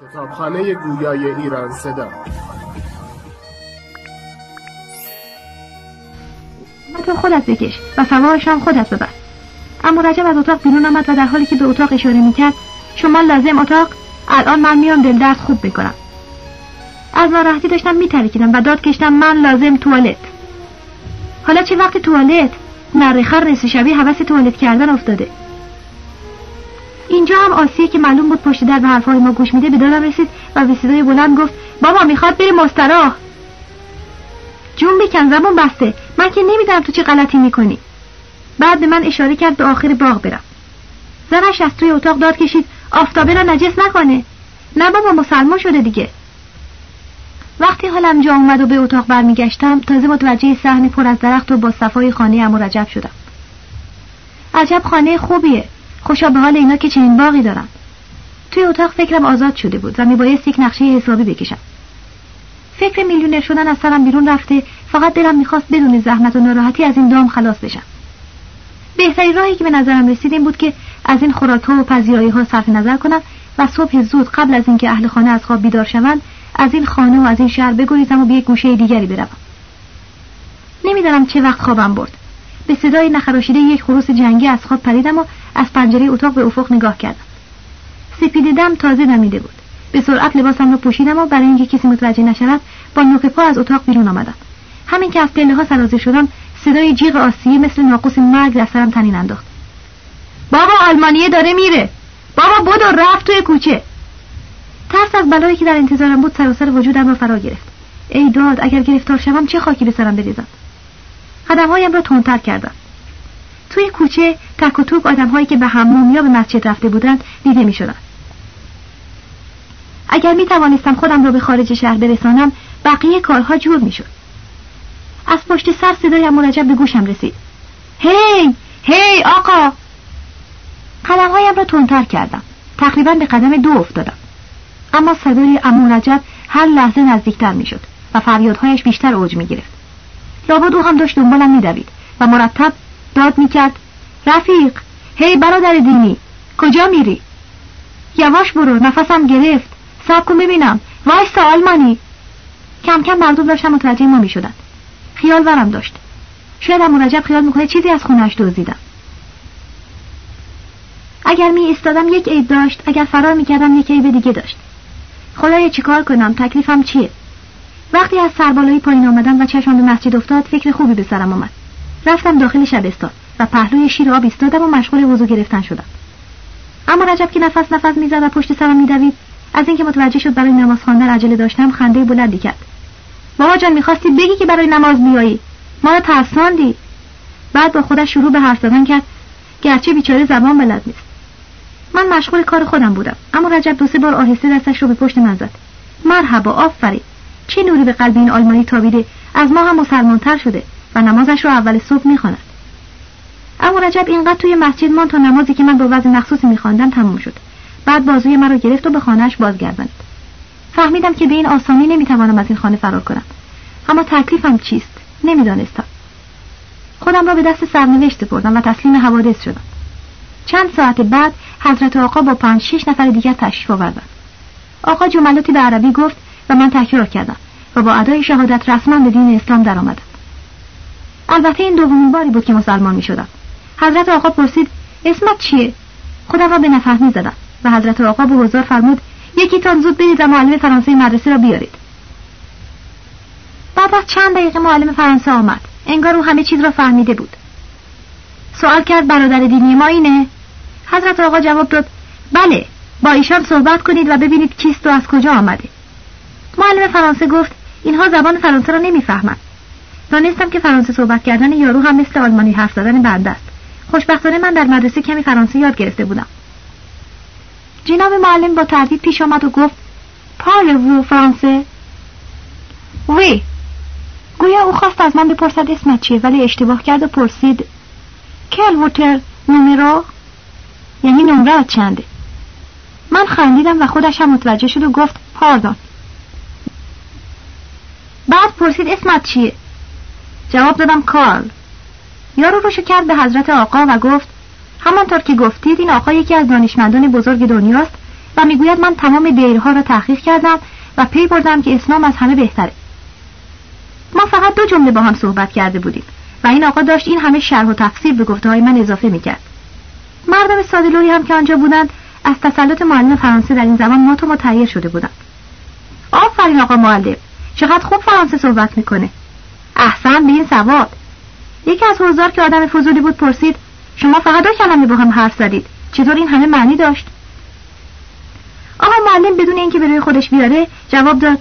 کتابخانه گویای ایران صدا. تو خودت بکش و سوارش هم خودت ببر. اما رجب از اتاق بیرون آمد و در حالی که به اتاق اشاره می‌کرد شما لازم اتاق الان من میام دل درد خوب می‌کنم از ناراحتی داشتم میترکیدم و داد کشتم من لازم توالت. حالا چه وقت توالت؟ نرخر رس شبیه حوث توالت کردن افتاده. هم آسیه که معلوم بود پشت در به حرفهای ما گوش میده به دادم رسید و به صدای بلند گفت بابا می‌خواد بری مستراح. جون بکن زبون بسته. من که نمی‌دونم تو چه غلطی می‌کنی. بعد به من اشاره کرد به آخر باغ برم. زنش از توی اتاق داد کشید آفتابه را نجس نکنه. نه بابا مسلمان شده دیگه. وقتی حالم جا اومد و به اتاق برمیگشتم تازه متوجه صحنه پر از درخت و با صفای خانه امو رجب شدم. عجب خانه خوبیه. خوشا به حال اینا که چنین باقی دارن. توی اتاق فکرم آزاد شده بود و میبایست یک نقشه حسابی بکشم. فکر میلیونر شدن از سرم بیرون رفته فقط دلم می‌خواست بدون زحمت و ناراحتی از این دام خلاص بشم. بهترین راهی که به نظرم رسید این بود که از این خوراک ها و پذیرایی ها صرف نظر کنم و صبح زود قبل از اینکه اهل خانه از خواب بیدار شوند از این خانه و از این شهر بگریزم و به یک گوشه دیگری بروم. نمی‌دانم چه وقت خوابم برد. به صدای نخراشیده یک خروس جنگی از خواب پریدم و از پنجره اتاق به افق نگاه کردم. سپیدیدم تازه دمیده بود. به سرعت لباسم را پوشیدم و برای اینکه کسی متوجه نشود با نوک پا از اتاق بیرون آمدم. همین که از پله ها سرازه شدم صدای جیغ آسیه مثل ناقوس مرگ در سرم تنین انداخت. بابا آلمانیه داره میره. بابا بدو رفت توی کوچه. ترس از بلایی که در انتظارم بود سراسر وجودم را فرا گرفت. ای داد اگر گرفتار شوم چه خاکی به سرم بریزم؟ قدمهایم را تندتر کردم. توی کوچه تک و توک آدمهایی که به حموم یا به مسجد رفته بودند دیده می شدن. اگر می توانستم خودم را به خارج شهر برسانم بقیه کارها جور می شد. از پشت سر صدای مرجب به گوشم رسید. هی! هی! آقا! قدمهایم را تندتر کردم. تقریبا به قدم دو افتادم. اما صدای امو هر لحظه نزدیکتر می‌شد و فریادهایش بیشتر اوج می گرفت لابد او هم داشت دنبالم میدوید و مرتب داد می‌کرد رفیق هی برادر دینی کجا میری؟ یواش برو نفسم گرفت. سب کن ببینم. وایستا آلمانی. کم کم مردم داشتن متوجه ما می‌شدن. خیال ورم داشت. شاید هم مرجب خیال می‌کنه چیزی از خونهش دزدیدم. اگر می استادم یک عیب داشت اگر فرار می‌کردم یک عیب دیگه داشت. خدایا چیکار کنم؟ تکلیفم چیه؟ وقتی از سربالایی پایین آمدم و چشم به مسجد افتاد فکر خوبی به سرم آمد. رفتم داخل شبستان و پهلوی شیر آب ایستادم و مشغول وضو گرفتن شدم. اما رجب که نفس نفس می‌زد و پشت سرم میدوید از اینکه متوجه شد برای نماز خواندن عجله داشتم خنده بلندی کرد. بابا جان می‌خواستی بگی که برای نماز بیایی؟ ما رو ترساندی. بعد با خودش شروع به حرف زدن کرد گرچه بیچاره زبان بلد نیست. من مشغول کار خودم بودم اما رجب دو سه بار آهسته دستش رو به پشت من زد. مرحبا آفرین. چه نوری به قلب این آلمانی تابیده؟ از ما هم مسلمانتر شده و نمازش رو اول صبح می‌خواند. اما رجب اینقدر توی مسجد مان تا نمازی که من با وضع مخصوصی میخواندم تموم شد. بعد بازوی مرا گرفت و به خانهاش بازگرداند. فهمیدم که به این آسانی نمی‌توانم از این خانه فرار کنم. اما تکلیفم چیست؟ نمی‌دانستم. خودم را به دست سرنوشت سپردم و تسلیم حوادث شدم. چند ساعت بعد حضرت آقا با پنج شش نفر دیگر تشریف آوردند. آقا جملاتی به عربی گفت و من تکرار کردم و با ادای شهادت رسما به دین اسلام درآمدم. البته این دومین باری بود که مسلمان می شدم حضرت آقا پرسید اسمت چیه؟ خودم را به نفهمی زدم و حضرت آقا به حضار فرمود یکی تان زود برید و معلم فرانسه مدرسه را بیارید. بعد از چند دقیقه معلم فرانسه آمد. انگار او همه چیز را فهمیده بود. سوال کرد برادر دینی ما اینه؟ حضرت آقا جواب داد بله با ایشان صحبت کنید و ببینید کیست و از کجا آمده. معلم فرانسه گفت اینها زبان فرانسه را نمی‌فهمند دانستم که فرانسه صحبت کردن یارو هم مثل آلمانی حرف زدن بنده است. خوشبختانه من در مدرسه کمی فرانسه یاد گرفته بودم. جناب معلم با تردید پیش آمد و گفت پارل وو فرانسه. وی؟ گویا او خواست از من بپرسد اسمت چیه ولی اشتباه کرد و پرسید کل ووتر نومرو یعنی نمره چنده. من خندیدم و خودش هم متوجه شد و گفت پاردان بعد پرسید اسمت چیه؟ جواب دادم کارل. یارو روشو کرد به حضرت آقا و گفت همانطور که گفتید این آقا یکی از دانشمندان بزرگ دنیاست و می‌گوید من تمام دیرها را تحقیق کردم و پی بردم که اسلام از همه بهتره. ما فقط دو جمله با هم صحبت کرده بودیم و این آقا داشت این همه شرح و تفسیر به گفته های من اضافه می‌کرد. مردم سادلوی هم که آنجا بودند از تسلط معلم فرانسه در این زمان ما تو متحیر شده بودند. آفرین آقا معلم! چقدر خوب فرانسه صحبت می‌کنه. احسن به این سواد. یکی از حضار که آدم فضولی بود پرسید شما فقط دو کلمه با هم حرف زدید. چطور این همه معنی داشت؟ آقا معلم بدون اینکه به روی خودش بیاره جواب داد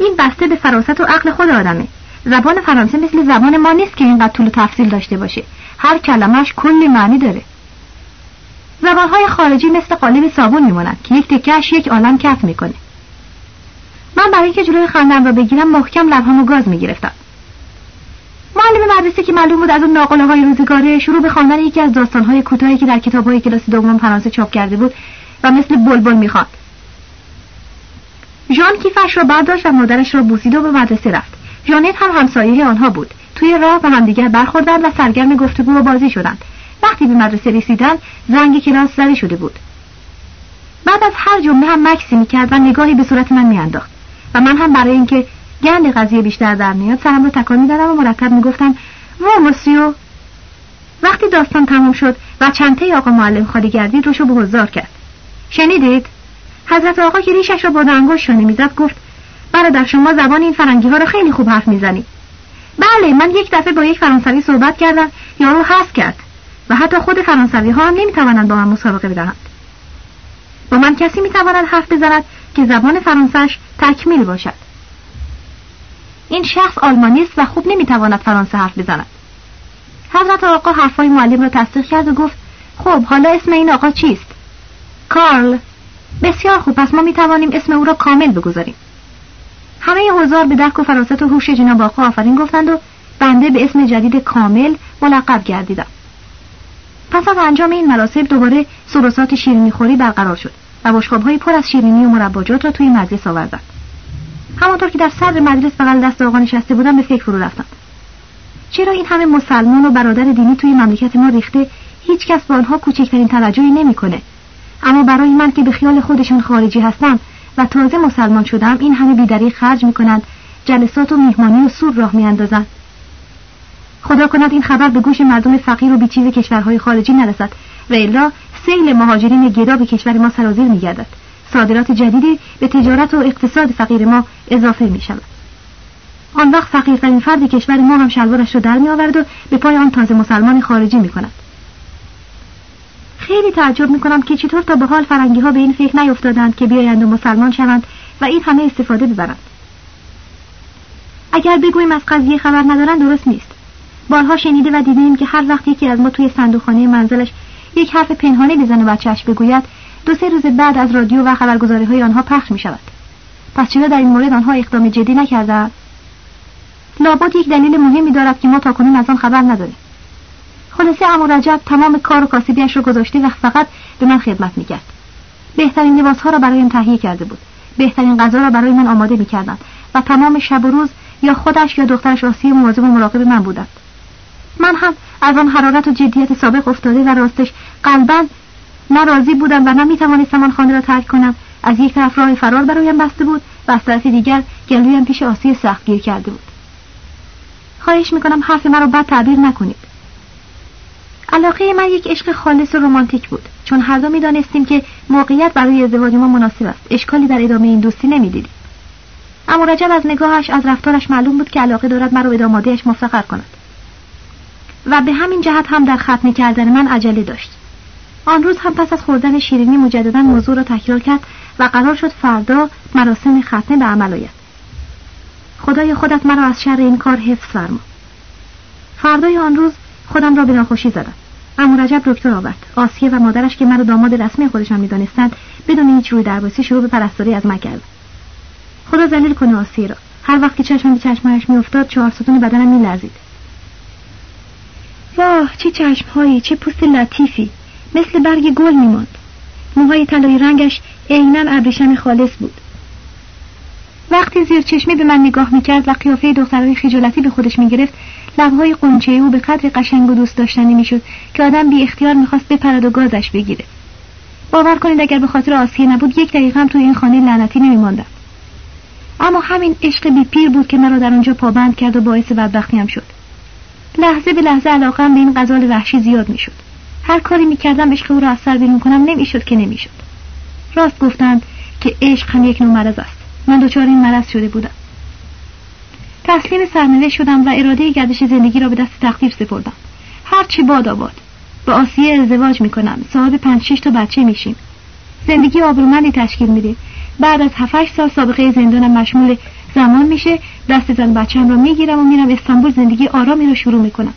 این بسته به فراست و عقل خود آدمه. زبان فرانسه مثل زبان ما نیست که اینقدر طول تفصیل داشته باشه. هر کلمهش کلی معنی داره. زبانهای خارجی مثل قالب صابون میمونن که یک تکهش یک عالم کف می‌کنه. من برای اینکه جلوی خندم را بگیرم محکم لبهامو گاز می‌گرفتم. معلم مدرسه که معلوم بود از اون ناقله های روزگاره شروع به خواندن یکی از داستانهای کوتاهی که در کتاب های کلاس دوم فرانسه چاپ کرده بود و مثل بلبل می‌خواند. ژان کیفش را برداشت و مادرش را بوسید و به مدرسه رفت. ژانت هم همسایه آنها بود. توی راه به همدیگر برخوردند و سرگرم گفتگو و بازی شدند. وقتی به مدرسه رسیدند زنگ کلاس زده شده بود. بعد از هر جمله هم مکسی می‌کرد و نگاهی به صورت من میانداخت. و من هم برای اینکه گند قضیه بیشتر در میاد سرم رو تکان می‌دادم و مرتب می‌گفتم و مسیو وقتی داستان تمام شد و چنته آقا معلم خالی گردید روشو به حضار کرد. شنیدید؟ حضرت آقا که ریشش را با انگشت شانه می‌زد گفت برادر شما زبان این فرنگی ها را خیلی خوب حرف می‌زنی. بله من یک دفعه با یک فرانسوی صحبت کردم یارو حس کرد و حتی خود فرانسوی ها هم نمی‌توانند با من مسابقه بدهند. با من کسی می‌تواند حرف بزند؟ که زبان فرانسهش تکمیل باشد. این شخص آلمانی است و خوب نمی‌تواند فرانسه حرف بزند. حضرت آقا حرفای معلم را تصدیق کرد و گفت خب حالا اسم این آقا چیست؟ کارل. بسیار خوب پس ما می‌توانیم اسم او را کامل بگذاریم. همه حضار به درک و فراست و هوش جناب آقا آفرین گفتند و بنده به اسم جدید کامل ملقب گردیدم. پس از انجام این مراسم دوباره سروسات شیرینی خوری برقرار شد. و های پر از شیرینی و مرباجات را توی مجلس آوردند همانطور که در صدر مجلس بغل دست آقا نشسته بودم به فکر فرو رفتم. چرا این همه مسلمان و برادر دینی توی مملکت ما ریخته هیچ کس به آنها کوچکترین توجهی نمی‌کنه؟ اما برای من که به خیال خودشون خارجی هستم و تازه مسلمان شدم این همه بیدری خرج می‌کنند جلسات و میهمانی و سور راه میاندازند. خدا کند این خبر به گوش مردم فقیر و بیچیز کشورهای خارجی نرسد و الا سیل مهاجرین گدا به کشور ما سرازیر میگردد. صادرات جدیدی به تجارت و اقتصاد فقیر ما اضافه می شود آن وقت فقیرترین فرد کشور ما هم شلوارش را در می آورد و به پای آن تازه مسلمان خارجی می کند خیلی تعجب می کنم که چطور تا به حال فرنگی ها به این فکر نیفتادند که بیایند و مسلمان شوند و این همه استفاده ببرند. اگر بگوییم از قضیه خبر ندارند درست نیست. بارها شنیده و دیدیم که هر وقت یکی از ما توی صندوقخانه منزلش یک حرف پنهانی بزن و بچهش بگوید دو سه روز بعد از رادیو و خبرگزاری های آنها پخش می شود پس چرا در این مورد آنها اقدام جدی نکرده لابد یک دلیل مهمی دارد که ما تاکنون از آن خبر نداریم. خلاصه امو رجب تمام کار و کاسبیش را گذاشته و فقط به من خدمت می‌کرد. بهترین لباسها را برایم تهیه کرده بود. بهترین غذا را برای من آماده می‌کردند و تمام شب و روز یا خودش یا دخترش آسیه مواظب و مراقب من بودند. من هم از آن حرارت و جدیت سابق افتاده و راستش قلبا نه راضی بودم و نه می‌توانستم آن خانه را ترک کنم. از یک طرف راه فرار برایم بسته بود و از طرف دیگر گلویم پیش آسی سخت گیر کرده بود. خواهش می‌کنم حرف مرا بد تعبیر نکنید. علاقه من یک عشق خالص و رمانتیک بود چون هر دو می‌دانستیم که موقعیت برای ازدواج ما مناسب است. اشکالی در ادامه این دوستی نمی‌دیدیم. اما رجب از نگاهش از رفتارش معلوم بود که علاقه دارد مرا به دامادهاش مفتخر کند. و به همین جهت هم در ختم کردن من عجله داشت. آن روز هم پس از خوردن شیرینی مجددا موضوع را تکرار کرد و قرار شد فردا مراسم ختنه به عمل آید. خدای خودت مرا از شر این کار حفظ فرما. فردای آن روز خودم را به ناخوشی زدم. اما رجب دکتر آورد. آسیه و مادرش که مرا داماد رسمی خودشان می‌دانستند بدون هیچ روی درباسی شروع به پرستاری از من کرد خدا ذلیل کنه آسیه را. هر وقت که چشمم به چشمهایش میافتاد چهار ستون بدنم میلرزید. واه چه چشمهایی چه پوست لطیفی. مثل برگ گل میماند. موهای طلایی رنگش عینا ابریشم خالص بود. وقتی زیر چشمی به من نگاه می‌کرد و قیافه دخترای خجالتی به خودش می‌گرفت لبهای قنچه او به قدر قشنگ و دوست داشتنی می‌شد که آدم بی اختیار می‌خواست بپرد و گازش بگیره. باور کنید اگر به خاطر آسیه نبود یک دقیقه هم توی این خانه لعنتی نمیماندم. اما همین عشق بی پیر بود که مرا در آنجا پابند کرد و باعث بدبختیم شد. لحظه به لحظه علاقم به این غزال وحشی زیاد می‌شد. هر کاری می‌کردم عشق او را از سر بیرون کنم نمی‌شد که نمی‌شد. راست گفتند که عشق هم یک نوع مرض است. من دچار این مرض شده بودم. تسلیم سرنوشت شدم و اراده گردش زندگی را به دست تقدیر سپردم. هرچی باد آباد. با آسیه ازدواج می‌کنم. صاحب پنج شش تا بچه میشیم. زندگی آبرومندی تشکیل میده. بعد از 7 سال سابقه زندانم مشمول زمان میشه دست زن بچم رو می‌گیرم و میرم استانبول زندگی آرامی رو شروع می‌کنم.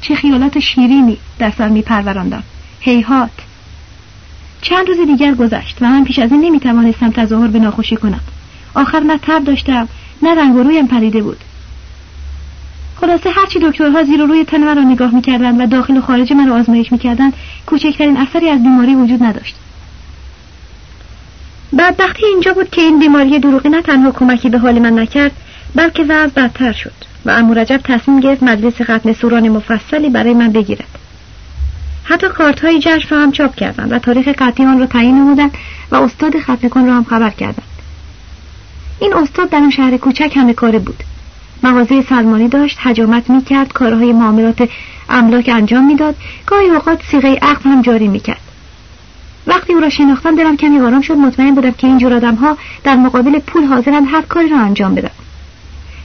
چه خیالات شیرینی در سر میپروراندم. هیهات. چند روز دیگر گذشت و من پیش از این نمی‌توانستم تظاهر به ناخوشی کنم. آخر نه تب داشتم نه رنگ و رویم پریده بود. خلاصه هرچی دکترها زیر و روی تن من را نگاه می‌کردند و داخل و خارج من را آزمایش می‌کردند کوچکترین اثری از بیماری وجود نداشت. بدبختی اینجا بود که این بیماری دروغی نه تنها کمکی به حال من نکرد بلکه وضع بدتر شد و امو رجب تصمیم گرفت مجلس ختم سوران مفصلی برای من بگیرد. حتی کارت های جشن را هم چاپ کردند و تاریخ قطعی آن را تعیین نمودند و استاد ختم کن را هم خبر کردند. این استاد در اون شهر کوچک همه کاره بود. مغازه سلمانی داشت حجامت می‌کرد کارهای معاملات املاک انجام می‌داد. گاهی اوقات سیغه عقد هم جاری می‌کرد. وقتی او را شناختم دلم کمی آرام شد مطمئن بودم که این جور آدم ها در مقابل پول حاضرند هر کاری را انجام بدن.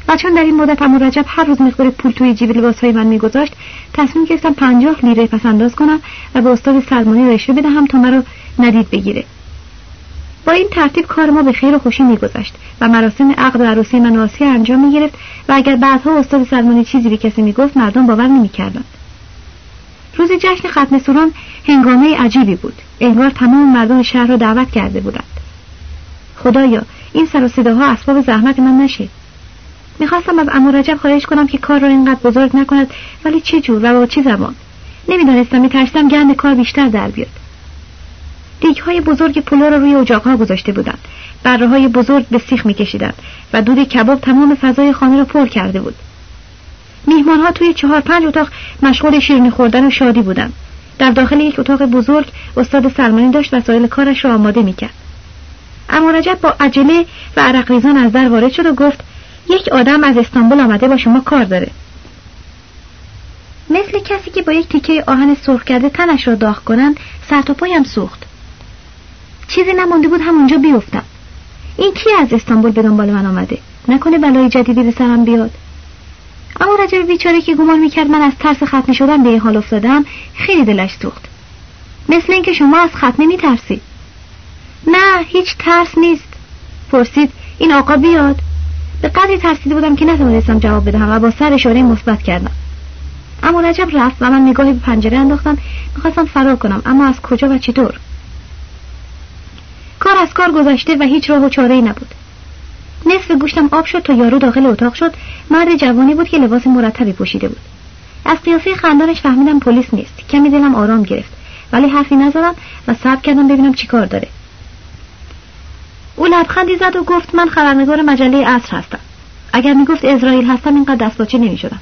و چون در این مدت امور رجب هر روز مقدار پول توی جیب لباس های من میگذاشت تصمیم گرفتم پنجاه لیره پس انداز کنم و به استاد سلمانی رشوه بدهم تا مرا ندید بگیره. با این ترتیب کار ما به خیر و خوشی میگذشت و مراسم عقد و عروسی من آسیه انجام می‌گرفت و اگر بعدها استاد سلمانی چیزی به کسی می‌گفت مردم باور نمی‌کردند. روز جشن ختم سوران هنگامه عجیبی بود. انگار تمام مردم شهر را دعوت کرده بودند. خدایا این سر و صداها اسباب زحمت من نشه. می‌خواستم از امو رجب خواهش کنم که کار را اینقدر بزرگ نکند ولی چه جور و با چه زبان نمی‌دانستم میترسیدم گند کار بیشتر در بیاد. های بزرگ پلو را روی اجاقها گذاشته بودند. بره های بزرگ به سیخ میکشیدند و دود کباب تمام فضای خانه را پر کرده بود. میهمان ها توی چهار پنج اتاق مشغول شیرینی خوردن و شادی بودند در داخل یک اتاق بزرگ استاد سلمانی داشت وسایل کارش را آماده می‌کرد. اما رجب با عجله و عرق ریزان از در وارد شد و گفت یک آدم از استانبول آمده با شما کار داره. مثل کسی که با یک تیکه آهن سرخ کرده تنش را داغ کنند سر تا پایم سوخت. چیزی نمانده بود همونجا بیفتم. این کی از استانبول به دنبال من آمده؟ نکنه بلای جدیدی به سرم بیاد. اما رجب بیچاره که گمان می‌کرد من از ترس ختنه شدن به این حال افتادم خیلی دلش سوخت. مثل اینکه شما از ختنه میترسید نه هیچ ترس نیست. پرسید این آقا بیاد؟ به قدری ترسیده بودم که نتوانستم جواب بدهم و با سر اشاره مثبت کردم. اما رجب رفت و من نگاهی به پنجره انداختم. می‌خواستم فرار کنم اما از کجا و چطور؟ کار از کار گذشته و هیچ راه و چاره ای نبود. نصف گوشتم آب شد تا یارو داخل اتاق شد. مرد جوانی بود که لباس مرتبی پوشیده بود. از قیافه خندانش فهمیدم پلیس نیست. کمی دلم آرام گرفت. ولی حرفی نزدم و صبر کردم ببینم چیکار داره. او لبخندی زد و گفت من خبرنگار مجله عصر هستم. اگر می‌گفت اسرائیل هستم اینقدر دستپاچه نمی‌شدم.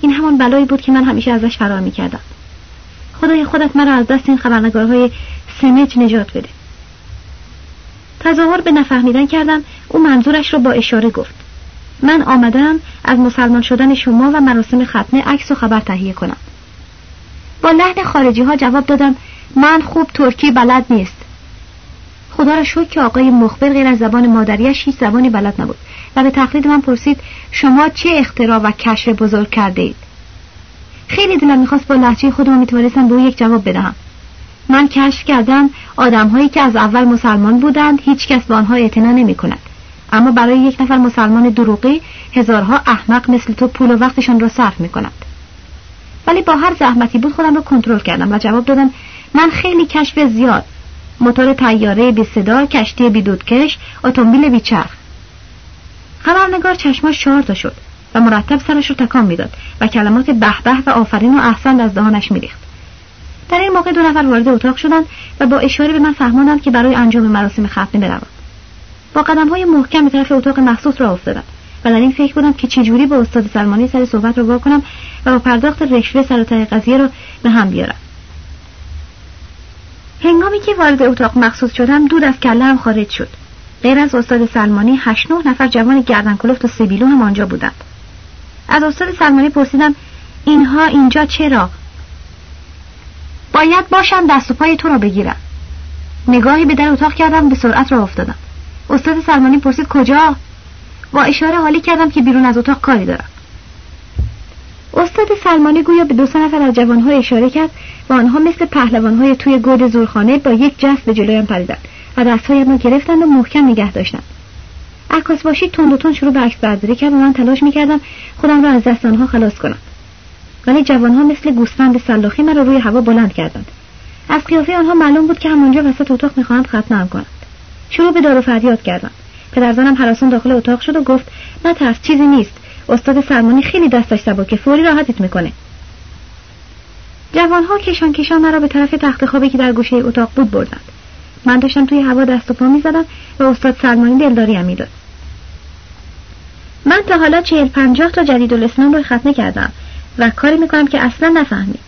این همان بلایی بود که من همیشه ازش فرار می‌کردم. خدای خودت مرا از دست این خبرنگارهای سمج نجات بده. تظاهر به نفهمیدن کردم. او منظورش را با اشاره گفت. من آمدم از مسلمان شدن شما و مراسم ختنه عکس و خبر تهیه کنم. با لحن خارجی ها جواب دادم من خوب ترکی بلد نیست. خدا را شکر که آقای مخبر غیر از زبان مادریش هیچ زبانی بلد نبود و به تقلید من پرسید شما چه اختراع و کشف بزرگ کرده اید خیلی دلم می‌خواست با لحجه خودم می‌توانستم به او یک جواب بدهم. من کشف کردم آدمهایی که از اول مسلمان بودند هیچ کس به آنها اعتنا نمی کند. اما برای یک نفر مسلمان دروغی هزارها احمق مثل تو پول و وقتشان را صرف می کند. ولی با هر زحمتی بود خودم را کنترل کردم و جواب دادم من خیلی کشف زیاد موتور تیاره بی صدا کشتی بی دودکش اتومبیل بی چرخ خبرنگار چشماش چهار تا شد و مرتب سرش رو تکان می‌داد و کلمات به و آفرین و احسن از دهانش میریخت در این موقع دو نفر وارد اتاق شدند و با اشاره به من فهماندند که برای انجام مراسم ختنه بروم با قدم های محکم به طرف اتاق مخصوص را افتادم و در این فکر بودم که چجوری با استاد سلمانی سر صحبت را کنم و با پرداخت رشوه سر قضیه را به هم بیارم. هنگامی که وارد اتاق مخصوص شدم دود از کله خارج شد. غیر از استاد سلمانی هشت نه نفر جوان گردن کلفت و سبیلو هم آنجا بودند. از استاد سلمانی پرسیدم اینها اینجا چرا باید باشم دست و پای تو را بگیرم. نگاهی به در اتاق کردم به سرعت را افتادم. استاد سلمانی پرسید کجا؟ با اشاره حالی کردم که بیرون از اتاق کاری دارم. استاد سلمانی گویا به دو سه نفر از جوانها اشاره کرد و آنها مثل پهلوانهای توی گود زورخانه با یک جست به جلویم پریدند و دستهایم را گرفتند و محکم نگه داشتند. عکاس باشی تند و تند شروع به عکس برداری کرد و من تلاش می‌کردم خودم را از دست آنها خلاص کنم. ولی جوانها مثل گوسفند سلاخی مرا روی هوا بلند کردند. از قیافه آنها معلوم بود که همانجا وسط اتاق می‌خواهند ختنم کنند. شروع به دار و فریاد کردند. پدرزنم حراسان داخل اتاق شد و گفت نه ترس چیزی نیست. استاد سلمانی خیلی دستش سبکه فوری راحتت می‌کنه. جوانها کشان کشان مرا به طرف تخت خوابی که در گوشه اتاق بود بردند. من داشتم توی هوا دست و پا می‌زدم و استاد سلمانی دلداریم می‌داد. من تا حالا چهل پنجاه تا جدید الاسلام رو ختنه کردم. و کاری می‌کنم که اصلا نفهمی.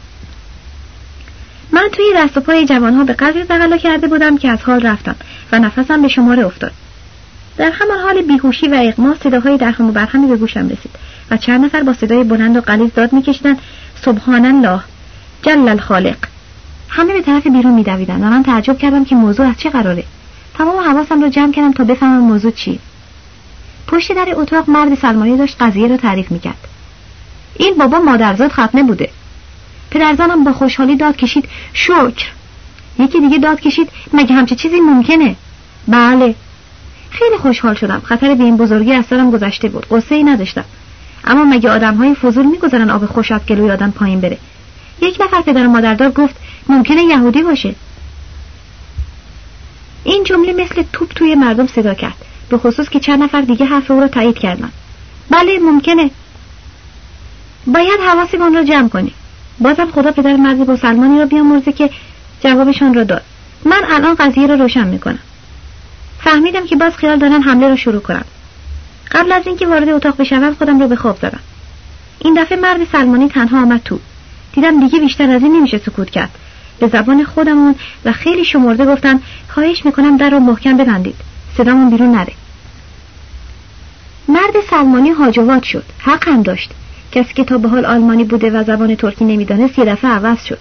من توی دست و پای جوانها به قدری تقلا کرده بودم که از حال رفتم و نفسم به شماره افتاد. در همان حال بیهوشی و اغما صداهای درهم و برهمی به گوشم رسید و چند نفر با صدای بلند و قلیز داد میکشیدند سبحان الله جل الخالق همه به طرف بیرون میدویدند و من تعجب کردم که موضوع از چه قراره. تمام حواسم را جمع کردم تا بفهمم موضوع چی پشت در اتاق مرد سلمانی داشت قضیه را تعریف می‌کرد. این بابا مادرزاد ختنه بوده پدرزنم با خوشحالی داد کشید شکر. یکی دیگه داد کشید مگه همچه چیزی ممکنه؟ بله. خیلی خوشحال شدم. خطر به این بزرگی از سرم گذشته بود. قصه ای نداشتم. اما مگه آدم های فضول می‌گذارن آب خوش از گلوی آدم پایین بره؟ یک نفر پدر و مادردار گفت ممکنه یهودی باشه. این جمله مثل توپ توی مردم صدا کرد. به خصوص که چند نفر دیگه حرف او را تایید کردن بله ممکنه. باید حواسمون را جمع کنیم بازم خدا پدر مردی با سلمانی را بیامرزه که جوابشان را داد. من الان قضیه را روشن می‌کنم. فهمیدم که باز خیال دارن حمله را شروع کنم. قبل از اینکه وارد اتاق بشوم خودم را به خواب زدم این دفعه مرد سلمانی تنها آمد تو. دیدم دیگه بیشتر از این نمیشه سکوت کرد. به زبان خودمون و خیلی شمرده گفتن خواهش می‌کنم در رو محکم ببندید. صدامون بیرون نره. مرد سلمانی هاجوات شد. حق هم داشت. کسی که تا به حال آلمانی بوده و زبان ترکی نمی‌دانست یه دفعه عوض شد.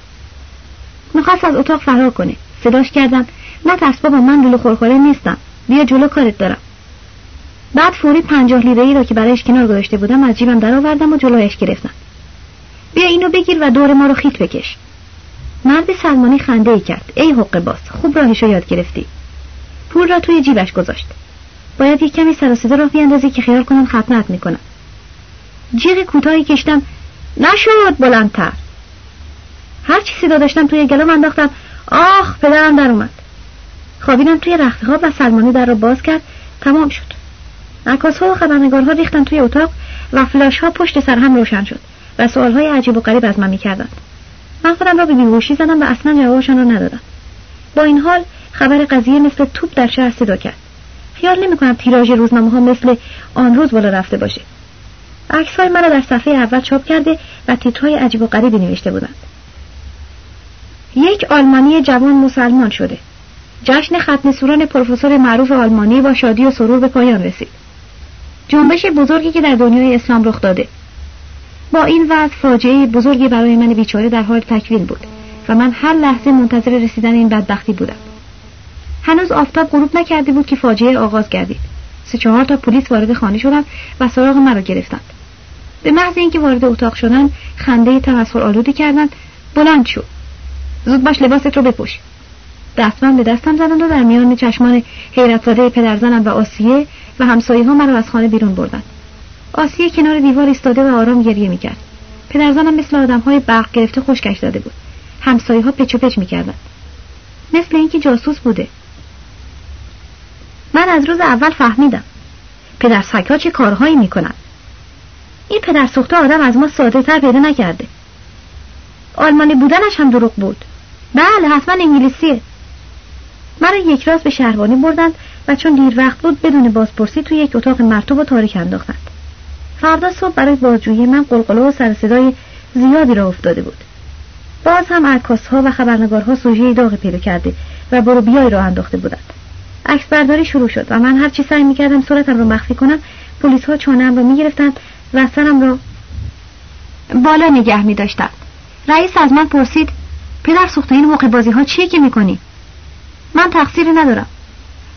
می‌خواست از اتاق فرار کنه. صداش کردم نه ترس بابا من لولو خورخوره نیستم. بیا جلو کارت دارم. بعد فوری پنجاه لیره ای را که برایش کنار گذاشته بودم از جیبم درآوردم و جلویش گرفتم. بیا اینو بگیر و دور ما رو خیت بکش. مرد سلمانی خنده ای کرد. ای حق باز خوب راهش یاد گرفتی. پول را توی جیبش گذاشت. باید یک کمی سر صدا راه بیاندازی که خیال کنن ختنت می‌کنم. جیغ کوتاهی کشتم. نشد بلندتر. هر چی صدا داشتم توی گلوم انداختم. آخ پدرم در اومد. خوابیدم توی رخت خواب و سلمانی در را باز کرد. تمام شد. عکاس ها و خبرنگارها ریختن توی اتاق و فلاش ها پشت سر هم روشن شد و سوال های عجیب و غریب از من می‌کردند. من خودم را به بیهوشی زدم و اصلا جوابشان را ندادم. با این حال خبر قضیه مثل توپ در شهر صدا کرد. خیال نمی کنم تیراژ روزنامه ها مثل آن روز بالا رفته باشه. عکس های مرا در صفحه اول چاپ کرده و تیترهای عجیب و غریبی نوشته بودند یک آلمانی جوان مسلمان شده. جشن ختم سوران پروفسور معروف آلمانی با شادی و سرور به پایان رسید. جنبش بزرگی که در دنیای اسلام رخ داده. با این وضع فاجعه بزرگی برای من بیچاره در حال تکوین بود و من هر لحظه منتظر رسیدن این بدبختی بودم. هنوز آفتاب غروب نکرده بود که فاجعه آغاز گردید سه چهار تا پلیس وارد خانه شدند و سراغ مرا گرفتند. به محض اینکه وارد اتاق شدن خنده تمسخر آلودی کردند بلند شو. زود باش لباست رو بپوش. دستم به دستم زدند و در میان چشمان حیرت زده پدرزنم و آسیه و همسایه ها مرا از خانه بیرون بردند. آسیه کنار دیوار ایستاده و آرام گریه می‌کرد. پدرزنم مثل آدم های برق گرفته خشکش داده بود. همسایه ها پچ و پچ می‌کردند. مثل اینکه جاسوس بوده. من از روز اول فهمیدم. پدر ها چه کارهایی می‌کنند. این پدر سوخته آدم از ما ساده تر پیدا نکرده. آلمانی بودنش هم دروغ بود. بله حتما انگلیسیه. مرا یک راست به شهربانی بردند و چون دیر وقت بود بدون بازپرسی توی یک اتاق مرتوب و تاریک انداختند. فردا صبح برای بازجویی من قلقله و سر صدای زیادی را افتاده بود. باز هم عکاس ها و خبرنگارها سوژه داغ پیدا کرده و برو بیای را انداخته بودند. عکس برداری شروع شد و من هرچی سعی می‌کردم صورتم رو مخفی کنم پلیس ها چانم را می‌گرفتند و سرم بالا نگه میداشتند رئیس از من پرسید پدر سوخته این موقع بازی ها چیه که می‌کنی؟ من تقصیری ندارم.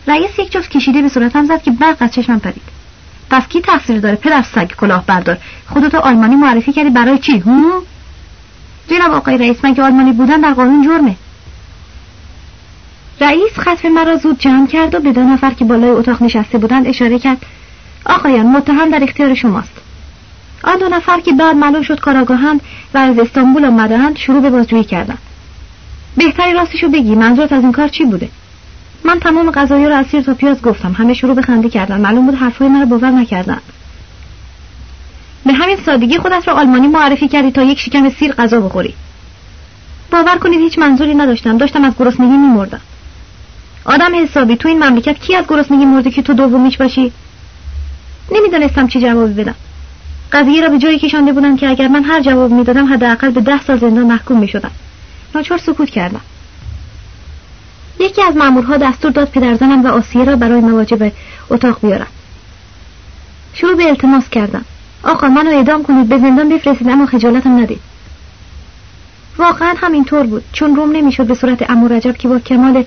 رئیس یک جفت کشیده به صورتم زد که برق از چشمم پرید. پس کی تقصیر داره؟ پدر سگ کلاه بردار. خودتو آلمانی معرفی کردی برای چی؟ هم جناب آقای رئیس من که آلمانی بودن در قانون جرمه؟ رئیس خطف مرا زود جمع کرد و به دو نفر که بالای اتاق نشسته بودند اشاره کرد. آقایان متهم در اختیار شماست. آن دو نفر که بعد معلوم شد کاراگاهند و از استانبول آمدهاند شروع به بازجویی کردند بهتری راستشو بگی منظورت از این کار چی بوده؟ من تمام غذایا رو از سیر تا پیاز گفتم. همه شروع به خنده کردن. معلوم بود حرفهای من رو باور نکردن. به همین سادگی خودت رو آلمانی معرفی کردی تا یک شکم سیر غذا بخوری. باور کنید هیچ منظوری نداشتم. داشتم از گرسنگی میمردم. آدم حسابی تو این مملکت کی از گرسنگی مرده که تو دومیش باشی نمی‌دانستم چی جوابی بدم. قضیه را به جایی کشانده بودم که اگر من هر جواب می‌دادم حداقل به ده سال زندان محکوم می‌شدم. ناچار سکوت کردم. یکی از مامورها دستور داد پدرزنم و آسیه را برای مواجه به اتاق بیارم. شروع به التماس کردم. آقا منو اعدام کنید به زندان بفرستید اما خجالتم ندید. واقعا همینطور بود. چون روم نمی‌شد به صورت امو رجب که با کمال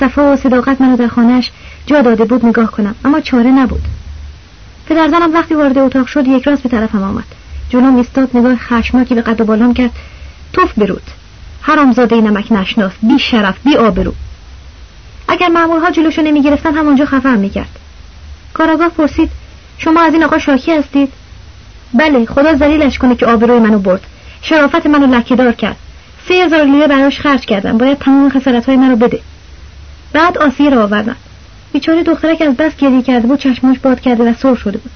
صفا و صداقت منو در خانهش جا داده بود نگاه کنم. اما چاره نبود. پدرزنم وقتی وارد اتاق شد یک راست به طرفم آمد. جلوم ایستاد نگاه خشمناکی به قد و بالام کرد. توف برود. حرامزاده نمک نشناس بی شرف بی آبرو. اگر مامورها جلوشو نمی‌گرفتن همونجا خفم می‌کرد. کاراگاه پرسید شما از این آقا شاکی هستید؟ بله خدا ذلیلش کنه که آبروی منو برد. شرافت منو لکهدار کرد. سه هزار لیره براش خرج کردم. باید تمام خسارت های منو بده. بعد آسیه را آوردن. بیچاره دخترک از بس گریه کرده بود چشماش باد کرده و سر شده بود.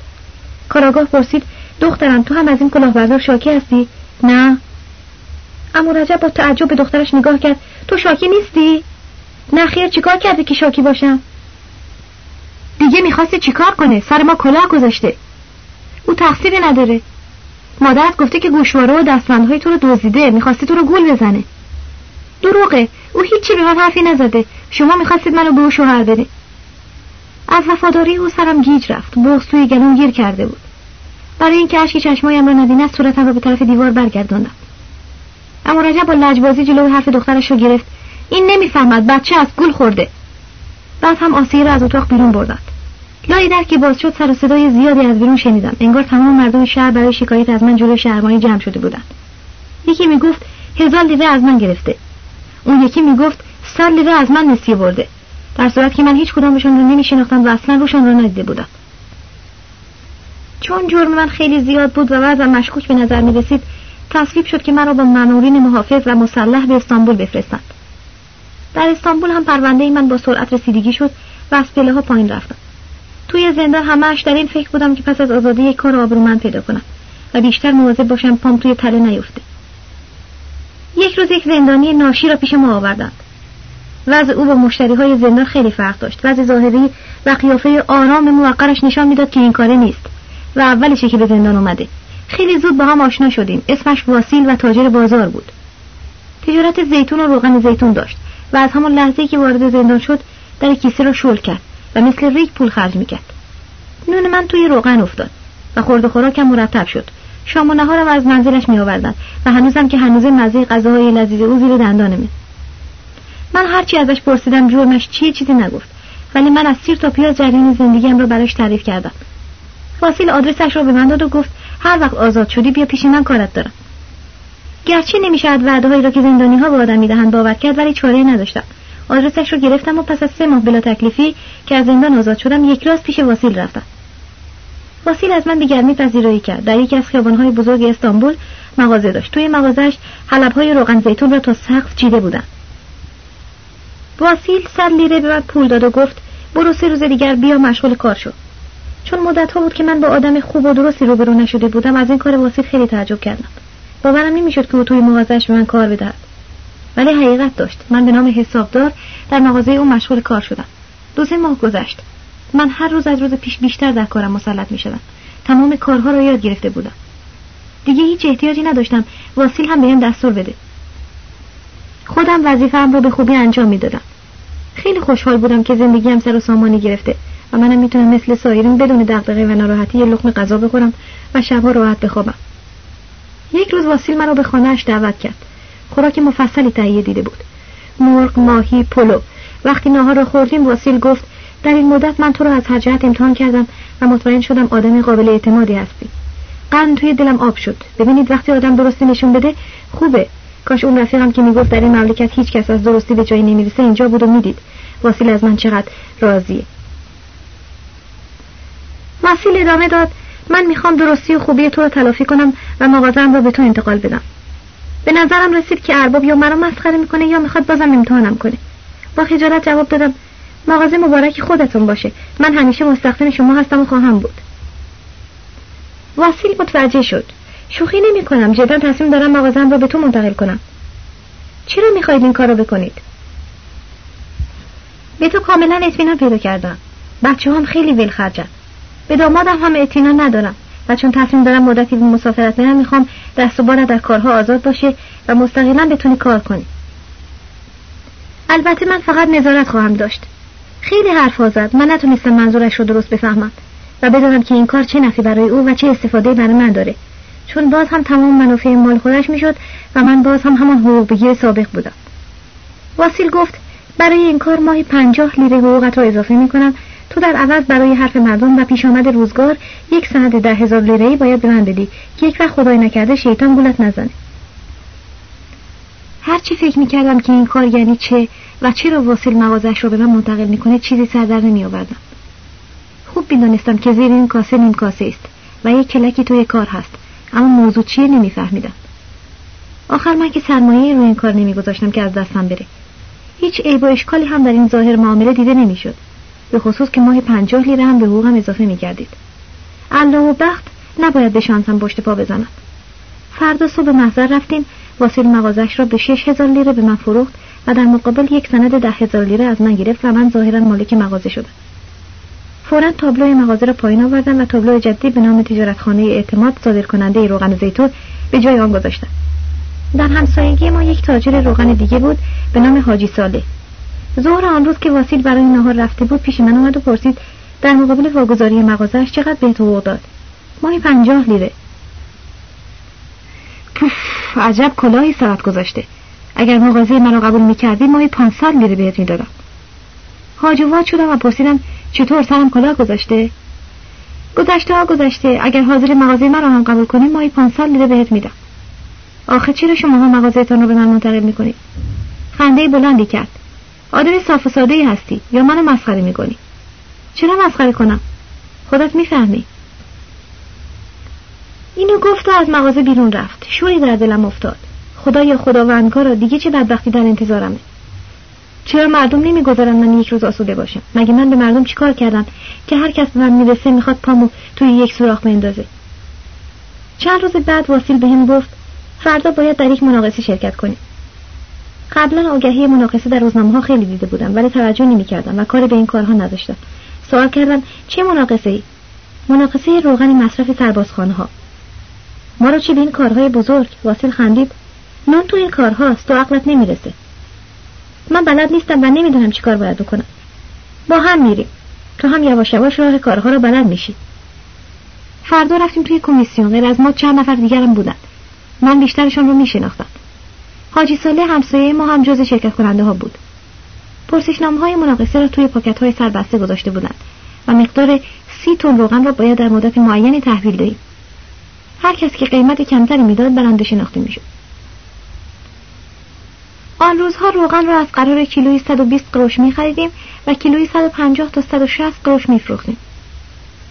کاراگاه پرسید دخترم تو هم از این کلاهبردار شاکی هستی؟ نه. اما رجب با تعجب به دخترش نگاه کرد تو شاکی نیستی؟ نه خیر چیکار کرده که شاکی باشم؟ دیگه می‌خواستی چیکار کنه سر ما کلاه گذاشته. او تقصیری نداره. مادرت گفته که گوشواره و دستمندهای تو رو دزدیده می‌خواستی تو رو گول بزنه. دروغه او هیچی به من حرفی نزده. شما می‌خواستید منو به او شوهر بده از وفاداری او سرم گیج رفت. بغز توی گلوم گیر کرده بود. برای اینکه اشک چشمایم را ندیند صورتم را به طرف دیوار برگرداندم. اما رجب با لجبازی جلو حرف دخترش رو گرفت. این نمی‌فهمد بچه از گول خورده. بعد هم آسیه را از اتاق بیرون بردند. لای در که باز شد سر و صدای زیادی از بیرون شنیدم. انگار تمام مردم شهر برای شکایت از من جلو شهرمانی جمع شده بودند. یکی می‌گفت هزار لیره از من گرفته. اون یکی می‌گفت صد لیره از من نسیه برده. در صورت که من هیچ کدامشون رو نمیشناختم و اصلا روشان رو ندیده بودم. چون جرم من خیلی زیاد بود و وضع مشکوک به نظر می رسید تصویب شد که مرا با مامورین محافظ و مسلح به استانبول بفرستند. در استانبول هم پرونده من با سرعت رسیدگی شد و از پله ها پایین رفتم. توی زندان همهش در این فکر بودم که پس از آزادی یک کار آبرومند پیدا کنم و بیشتر مواظب باشم پام توی تله نیفته. یک روز یک زندانی ناشی را پیش ما آوردند. وضع او با مشتری های زندان خیلی فرق داشت. وضع ظاهری و قیافه آرام موقرش نشان می‌داد که این کاره نیست و اولشه که به زندان اومده. خیلی زود با هم آشنا شدیم. اسمش واسیل و تاجر بازار بود. تجارت زیتون و روغن زیتون داشت و از همان لحظه که وارد زندان شد در کیسه را شل کرد و مثل ریک پول خرج می‌کرد. نون من توی روغن افتاد و خورد و خوراکم مرتب شد. شام و نهارم از منزلش می آوردن و هنوزم که هنوز مزه غذاهای لذیذ او زیر دندانمه. من هرچی ازش پرسیدم جرمش چیه چیزی نگفت. ولی من از سیر تا پیاز جریان زندگیم را براش تعریف کردم. فاصیل آدرسش را به من داد و گفت هر وقت آزاد شدی بیا پیش من کارت دارم. گرچه نمی‌شد وعده هایی را که زندانی ها به آدم می‌دهند باور کرد ولی چاره نداشتم. آدرسش رو گرفتم و پس از سه ماه بلا تکلیفی که از زندان آزاد شدم یک راست پیش واسیل رفتم. واسیل از من به گرمی پذیرایی کرد. در یکی از خیابانهای بزرگ استانبول مغازه داشت. توی مغازش حلبهای روغن زیتون را تا سقف چیده بودن. واسیل صد لیره به من پول داد و گفت برو سه روز دیگر بیا مشغول کار شو. چون مدت ها بود که من با آدم خوب و درستی روبرو نشده بودم از این کار واسیل خیلی تعجب کردم. باورم نمی‌شد که او توی مغازش به من کار بدهد. ولی حقیقت داشت. من به نام حسابدار در مغازه او مشغول کار شدم. دو سه ماه گذشت. من هر روز از روز پیش بیشتر در کارم مسلط می شدم تمام کارها را یاد گرفته بودم. دیگه هیچ احتیاجی نداشتم واسیل هم بهم دستور بده. خودم وظیفه‌ام رو به خوبی انجام می‌دادم. خیلی خوشحال بودم که زندگیم سر و سامانی گرفته و منم می‌تونم مثل سایرین بدون دغدغه و ناراحتی یه لقمه غذا بخورم و شبها راحت بخوابم. یک روز واسیل منو به خانهاش دعوت کرد. خوراک مفصلی تهیه دیده بود. مرغ ماهی پلو. وقتی ناهار را خوردیم واسیل گفت در این مدت من تو رو از هر جهت امتحان کردم و مطمئن شدم آدم قابل اعتمادی هستی. قند توی دلم آب شد. ببینید وقتی آدم درستی نشون بده خوبه. کاش اون رفیقم که می‌گفت در این مملکت هیچ کس از درستی به جایی نمی‌رسه اینجا بود و می‌دید. واسیل از من چقدر راضیه. وسیل ادامه داد من می‌خوام درستی و خوبی تو رو تلافی کنم و مغازم رو به تو انتقال بدم. به نظرم رسید که ارباب یا مرا مسخره می‌کنه یا می‌خواد بازم امتحانم کنه. با خجالت جواب دادم مغازه مبارکی خودتون باشه. من همیشه مستخدم شما هستم و خواهم بود. واسیل متوجه شد. شوخی نمی کنم جدا تصمیم دارم مغازم رو به تو منتقل کنم. چرا می‌خواهید این کار رو بکنید؟ به تو کاملا اطمینان پیدا کردم. بچه هم خیلی ویل خرجن به دامادم هم اطمینان ندارم. و چون تصمیم دارم مدتی به مسافرت برم می‌خوام دست و در کارها آزاد باشه و مستقلا بتونی کار کنی. البته من فقط نظارت خواهم داشت. خیلی حرف زد من نتونستم منظورش رو درست بفهمم. و بدونم که این کار چه نفی برای او و چه استفاده برای من داره. چون باز هم تمام منافع مال خودش می‌شد و من باز هم همان حقوق بگیر سابق بودم. واسیل گفت برای این کار ماهی پنجاه لیره حقوقت رو اضافه می‌کنم. تو در عوض برای حرف مردم و پیش آمد روزگار یک سند ده هزار لیره باید به من بدی که یک وقت خدای نکرده شیطان گولت نزنه. هر چی فکر می‌کردم که این کار یعنی چه و چرا واصل مغازش رو به من منتقل می‌کنه چیزی سر در نمی آوردم خوب می‌دانستم که زیر این کاسه نیم کاسه است و یک کلکی توی کار هست. اما موضوع چیه نمیفهمیدم. آخر من که سرمایه رو این کار نمیگذاشتم که از دستم بره. هیچ عیب و اشکالی هم در این ظاهر معامله دیده نمی‌شد. به خصوص که ماه پنجاه لیره هم به حقوقم اضافه می‌کردید. الله و بخت نباید به شانسم پشت پا بزنم فردا صبح محضر رفتیم واسیل مغازش را به شش هزار لیره به من فروخت و در مقابل یک سند ده هزار لیره از من گرفت و من ظاهرا مالک مغازه شدم. فورا تابلوی مغازه را پایین آوردم و تابلو جدی به نام تجارتخانه اعتماد صادر کننده روغن زیتون به جای آن گذاشتم در همسایگی ما یک تاجر روغن دیگه بود به نام حاجی ساله ظهر آن روز که واسیل برای نهار رفته بود پیش من اومد و پرسید در مقابل واگذاری مغازهش چقدر به حقوق داد؟ ماهی پنجاه لیره. پوف عجب کلاهی سرت گذاشته. اگر مغازه منو قبول می‌کردی ماهی پانصد لیره بهت می‌دادم. هاجوات شدم و پرسیدم چطور سرم کلاه گذاشته؟ گذشته ها گذشته اگر حاضر مغازه من رو هم قبول کنی ماهی پانصد لیره بهت میدم. آخه چرا شما ها مغازهتان رو به من منتقل می‌کنید؟ خنده بلندی کرد. آدم صاف و ساده ای هستی یا منو مسخره می‌کنی؟ چرا مسخره کنم؟ خودت می‌فهمی. اینو گفت و از مغازه بیرون رفت. شوری در دلم افتاد. خدا یا خداوندگارا دیگه چه بدبختی در انتظارمه؟ چرا مردم نمی‌گذارن من یک روز آسوده باشم؟ مگه من به مردم چیکار کردم که هر کس به من می‌رسه می‌خواد پامو توی یک سوراخ بندازه؟ چند روز بعد واسیل بهم گفت فردا باید در یک مناقصه شرکت کنیم. قبلا آگهی مناقصه در روزنامه ها خیلی دیده بودم ولی توجه نمی کردم و کار به این کارها نداشتم. سوال کردم چه مناقصه ای؟ مناقصه روغن مصرف سربازخانه ها ما رو چی به این کارهای بزرگ؟ واصل خندید. نون تو این کارهاست تو عقلت نمی‌رسه. من بلد نیستم و نمی‌دونم چی کار باید بکنم. با هم میریم. تو هم یواش یواش راه کارها رو بلد میشی. فردا رفتیم توی کمیسیون. غیر از ما چند نفر دیگرم بودن. من بیشترشون رو میشناختم. حاجی ساله همسایه ما هم جز شرکت کننده ها بود. پرسشنامه های مناقصه را توی پاکت های سربسته گذاشته بودند و مقدار سی تن روغن را باید در مدت معینی تحویل دهیم. هر کسی که قیمت کمتری می‌داد برنده شناخته می‌شد. آن روزها روغن را از قرار کیلوی 120 قروش می خریدیم و کیلوی 150 تا 160 قروش می فروختیم.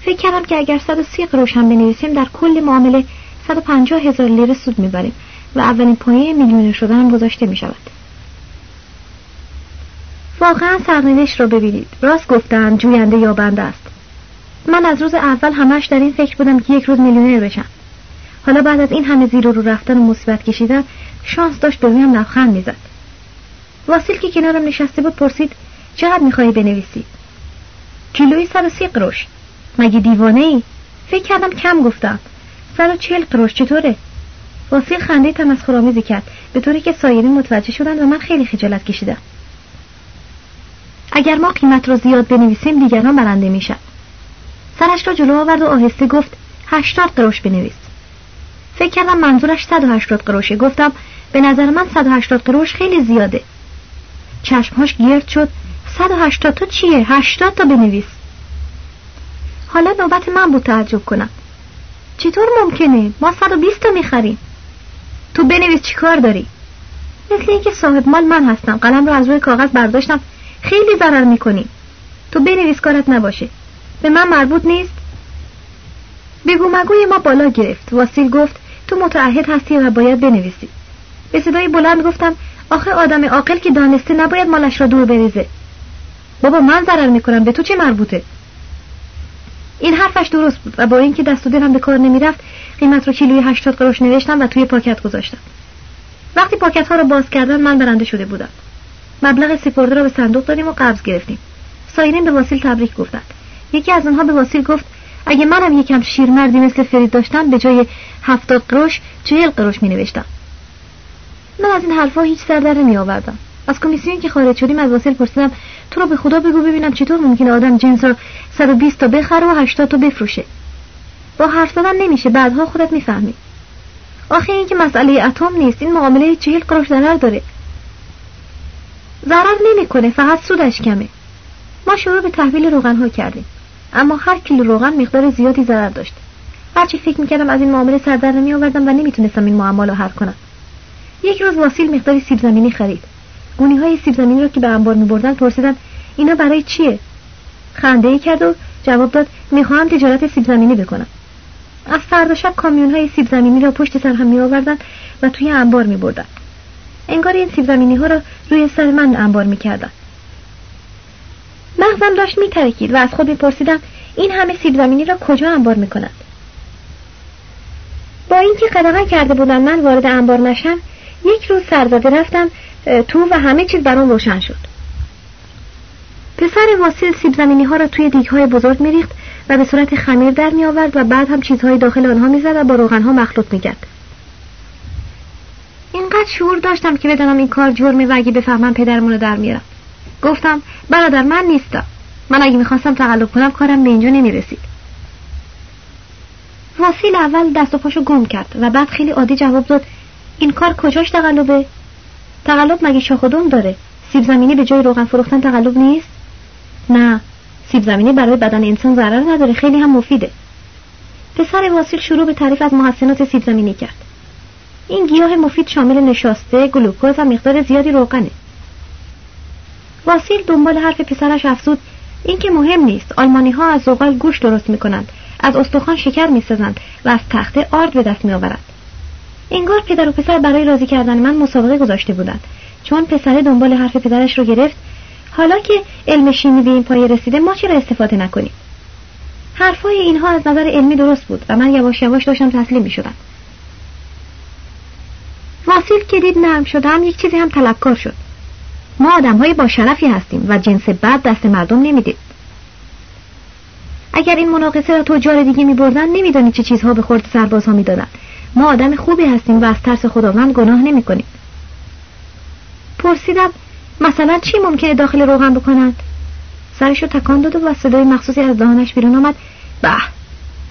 فکر کردم که اگر 130 قروش هم بنویسیم در کل معامله 150 هزار لیره سود می‌بریم و اولین پایه میلیونر شدن هم گذاشته می شود. واقعا سرنوشت را ببینید راست گفتن جوینده یا بنده است من از روز اول همش در این فکر بودم که یک روز میلیونر بشم حالا بعد از این همه زیر رو رفتن و مصیبت کشیدن شانس داشت به رویم لبخند می‌زد واسیل که کنارم نشسته بود پرسید چقدر می‌خواهی بنویسی؟ کیلوی سر سی قروش. مگه دیوانه ای؟ فکر کردم کم گفتم. سر چهل قروش چطوره؟ واسیل خنده تمسخرآمیزی کرد. به طوری که سایرین متوجه شدند و من خیلی خجالت کشیدم. اگر ما قیمت را زیاد بنویسیم دیگران برنده میشن. سرش را جلو آورد و آهسته گفت هشتاد قروش بنویس. فکر کردم منظورش 180 قروشه. گفتم به نظر من 180 قروش خیلی زیاده. چشمهاش گرد شد. 180 تا چیه؟ 80 تا بنویس. حالا نوبت من بود تعجب کنم. چطور ممکنه؟ ما 120 تا می‌خریم. تو بنویس چی کار داری؟ مثل اینکه صاحب مال من هستم. قلم رو از روی کاغذ برداشتم. خیلی ضرر می‌کنیم تو بنویس کارت نباشه. به من مربوط نیست؟ بگو مگوی ما بالا گرفت. واسیل گفت تو متعهد هستی و باید بنویسی. به صدای بلند گفتم آخه آدم عاقل که دانسته نباید مالش را دور بریزه. بابا من ضرر می‌کنم به تو چه مربوطه؟ این حرفش درست بود و با اینکه دست و دلم به کار نمی‌رفت قیمت رو کیلوی هشتاد قروش نوشتم و توی پاکت گذاشتم. وقتی پاکت ها رو باز کردن من برنده شده بودم. مبلغ سپرده را به صندوق دادیم و قبض گرفتیم. سایرین به واسیل تبریک گفتند. یکی از آنها به واسیل گفت اگه منم یکم شیرمردی مثل فرید داشتم به جای هفتاد قروش چهل قروش می نوشتم من از این حرفها هیچ سر در نمی آوردم از کمیسیون که خارج شدیم از واسیل پرسیدم تو رو به خدا بگو ببینم چطور ممکنه آدم جنس رو 120 تا بخره و 80 تا بفروشه. با حرف زدن نمیشه بعدها خودت می‌فهمی. آخه این که مسئله اتم نیست این معامله چهل قروش ضرر داره. ضرر نمی‌کنه فقط سودش کمه. ما شروع به تحویل روغن ها کردیم اما هر کیلو روغن مقدار زیادی ضرر داشت. هرچی فکر می‌کردم از این معامله سر در نمی آوردم و نمی‌تونستم این معامله رو حل کنم. یک روز واسیل مقداری سیب زمینی خرید. گونی های سیب زمینی رو که به انبار می بردن پرسیدم اینا برای چیه؟ خنده ای کرد و جواب داد می‌خواهم تجارت سیب زمینی بکنم. از فردا شب کامیون های سیب زمینی را پشت سر هم می آوردن و توی انبار می بردن انگار این سیب زمینی ها را روی سر من انبار می کردن مغزم داشت می ترکید و از خود می پرسیدم این همه سیب زمینی را کجا انبار می کنند با اینکه قدغن کرده بودن من وارد انبار نشم یک روز سرزاده رفتم تو و همه چیز برام روشن شد. پسر واسیل سیب زمینی ها را توی دیگ های بزرگ میریخت و به صورت خمیر در می آورد و بعد هم چیزهای داخل آنها می‌زد و با روغن ها مخلوط می‌کرد. اینقدر شعور داشتم که بدانم این کار جرمه و اگه بفهمم پدرمون رو در میارم. گفتم برادر من نیستم. من اگه می‌خواستم تقلب کنم کارم به اینجا نمی‌رسید. واسیل اول دست و پاشو گم کرد و بعد خیلی عادی جواب داد این کار کجاش تقلبه؟ تقلب مگه شاخ داره؟ سیب زمینی به جای روغن فروختن تقلب نیست؟ نه سیب زمینی برای بدن انسان ضرر نداره خیلی هم مفیده. پسر واسیل شروع به تعریف از محسنات سیب زمینی کرد. این گیاه مفید شامل نشاسته گلوکوز و مقدار زیادی روغنه. واسیل دنبال حرف پسرش افزود این که مهم نیست آلمانی ها از زغال گوش درست می‌کنند از استخوان شکر می‌سازند و از تخته آرد به دست میآورند. انگار پدر و پسر برای راضی کردن من مسابقه گذاشته بودند. چون پسر دنبال حرف پدرش رو گرفت حالا که علم شیمی به این پایه رسیده ما چرا استفاده نکنیم؟ حرفای اینها از نظر علمی درست بود و من یواش یواش داشتم تسلیم می شدم واسیل که دید نرم شدم یک چیزی هم طلبکار شد. ما آدم های با شرفی هستیم و جنس بد دست مردم نمی‌دید اگر این مناقصه را تجار دیگه می بردن نمیدانی چه چیزها به خورد سربازها می‌دادند ما آدم خوبی هستیم و از ترس خداوند گناه نمی کنیم پرسیدم مثلا چی ممکنه داخل روغن بکنند؟ سرش رو تکان داد و صدای مخصوصی از دهانش بیرون آمد. به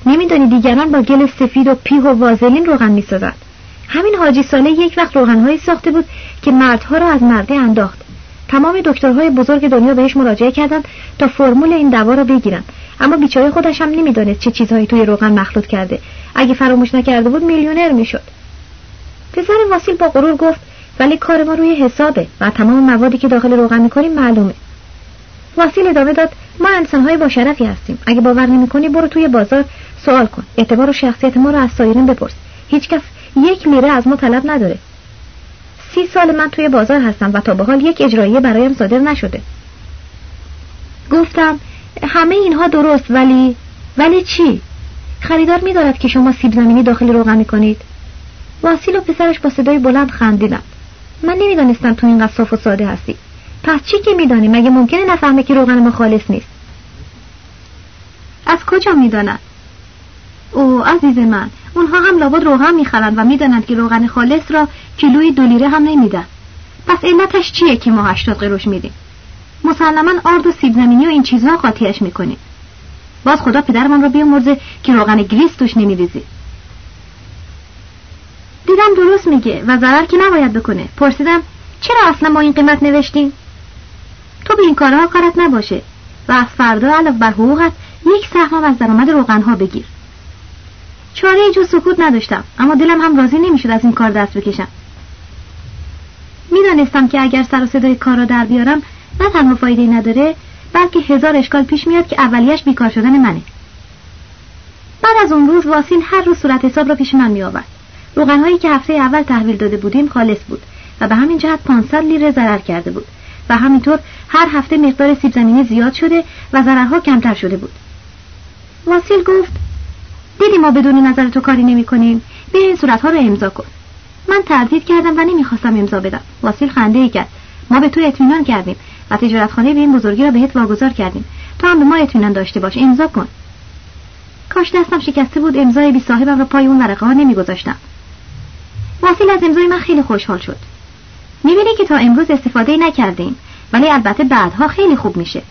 نمیدانی دیگران با گل سفید و پیه و وازلین روغن می‌سازند. همین حاجی ساله یک وقت روغنهایی ساخته بود که مردها را از مرده انداخت. تمام دکترهای بزرگ دنیا بهش مراجعه کردند تا فرمول این دوا را بگیرند. اما بیچاره خودش هم نمی‌دانست چه چیزهایی توی روغن مخلوط کرده. اگه فراموش نکرده بود میلیونر می‌شد. پسر واسیل با غرور گفت ولی کار ما روی حسابه و تمام موادی که داخل روغن می‌کنیم معلومه. واسیل ادامه داد ما انسانهای با شرفی هستیم. اگه باور نمی‌کنی برو توی بازار سوال کن. اعتبار و شخصیت ما رو از سایرین بپرس. هیچکس یک لیره از ما طلب نداره. سی سال من توی بازار هستم و تا به حال یک اجراییه برایم صادر نشده. گفتم همه اینها درست ولی ولی چی؟ خریدار میدارد که شما سیب زمینی داخل روغن می‌کنید. واسیل و پسرش با صدای بلند خندیدند. من نمی‌دانستم تو اینقدر صاف و ساده هستی. پس چی که میدانی؟ مگه ممکنه نفهمه که روغن ما خالص نیست؟ از کجا می‌داند او عزیز من اونها هم لابد روغن می‌خرند و می‌دانند که روغن خالص را کیلوی دو لیره هم نمیدن. پس علتش چیه که ما هشتاد قروش میدیم؟ مسلما آرد و سیب زمینی و این چیزها قاطیش می‌کنیم. باز خدا پدرمان را بیامرزه که روغن گریس توش نمیریزی دیدم درست میگه و ضرر که نباید بکنه. پرسیدم چرا اصلا ما این قیمت نوشتیم؟ تو به این کارها کارت نباشه و از فردا علاوه بر حقوقت یک سهم از درآمد روغنها بگیر. چاره جو سکوت نداشتم اما دلم هم راضی نمی‌شد از این کار دست بکشم. می‌دانستم که اگر سر و صدای کار را در بیارم نه تنها فایده نداره بلکه هزار اشکال پیش میاد که اولیش بیکار شدن منه. بعد از اون روز واسین هر روز صورت حساب را پیش من می آورد روغنهایی که هفته اول تحویل داده بودیم خالص بود و به همین جهت 500 لیره ضرر کرده بود و همینطور هر هفته مقدار سیب زمینی زیاد شده و ضررها کمتر شده بود. واسیل گفت دیدی ما بدون نظر تو کاری نمی کنیم بیا این صورتها رو امضا کن. من تردید کردم و نمی‌خواستم امضا بدم. واسیل خنده ای کرد. ما به تو اطمینان کردیم. و تجارتخانه به این بزرگی را بهت واگذار کردیم. تو هم به ما اطمینان داشته باش. امضا کن. کاش دستم شکسته بود امضای بی صاحبم را پای اون ورقه ها نمیگذاشتم. واسیل از امضای من خیلی خوشحال شد. می‌بینی که تا امروز استفاده نکردیم ولی البته بعدها خیلی خوب میشه.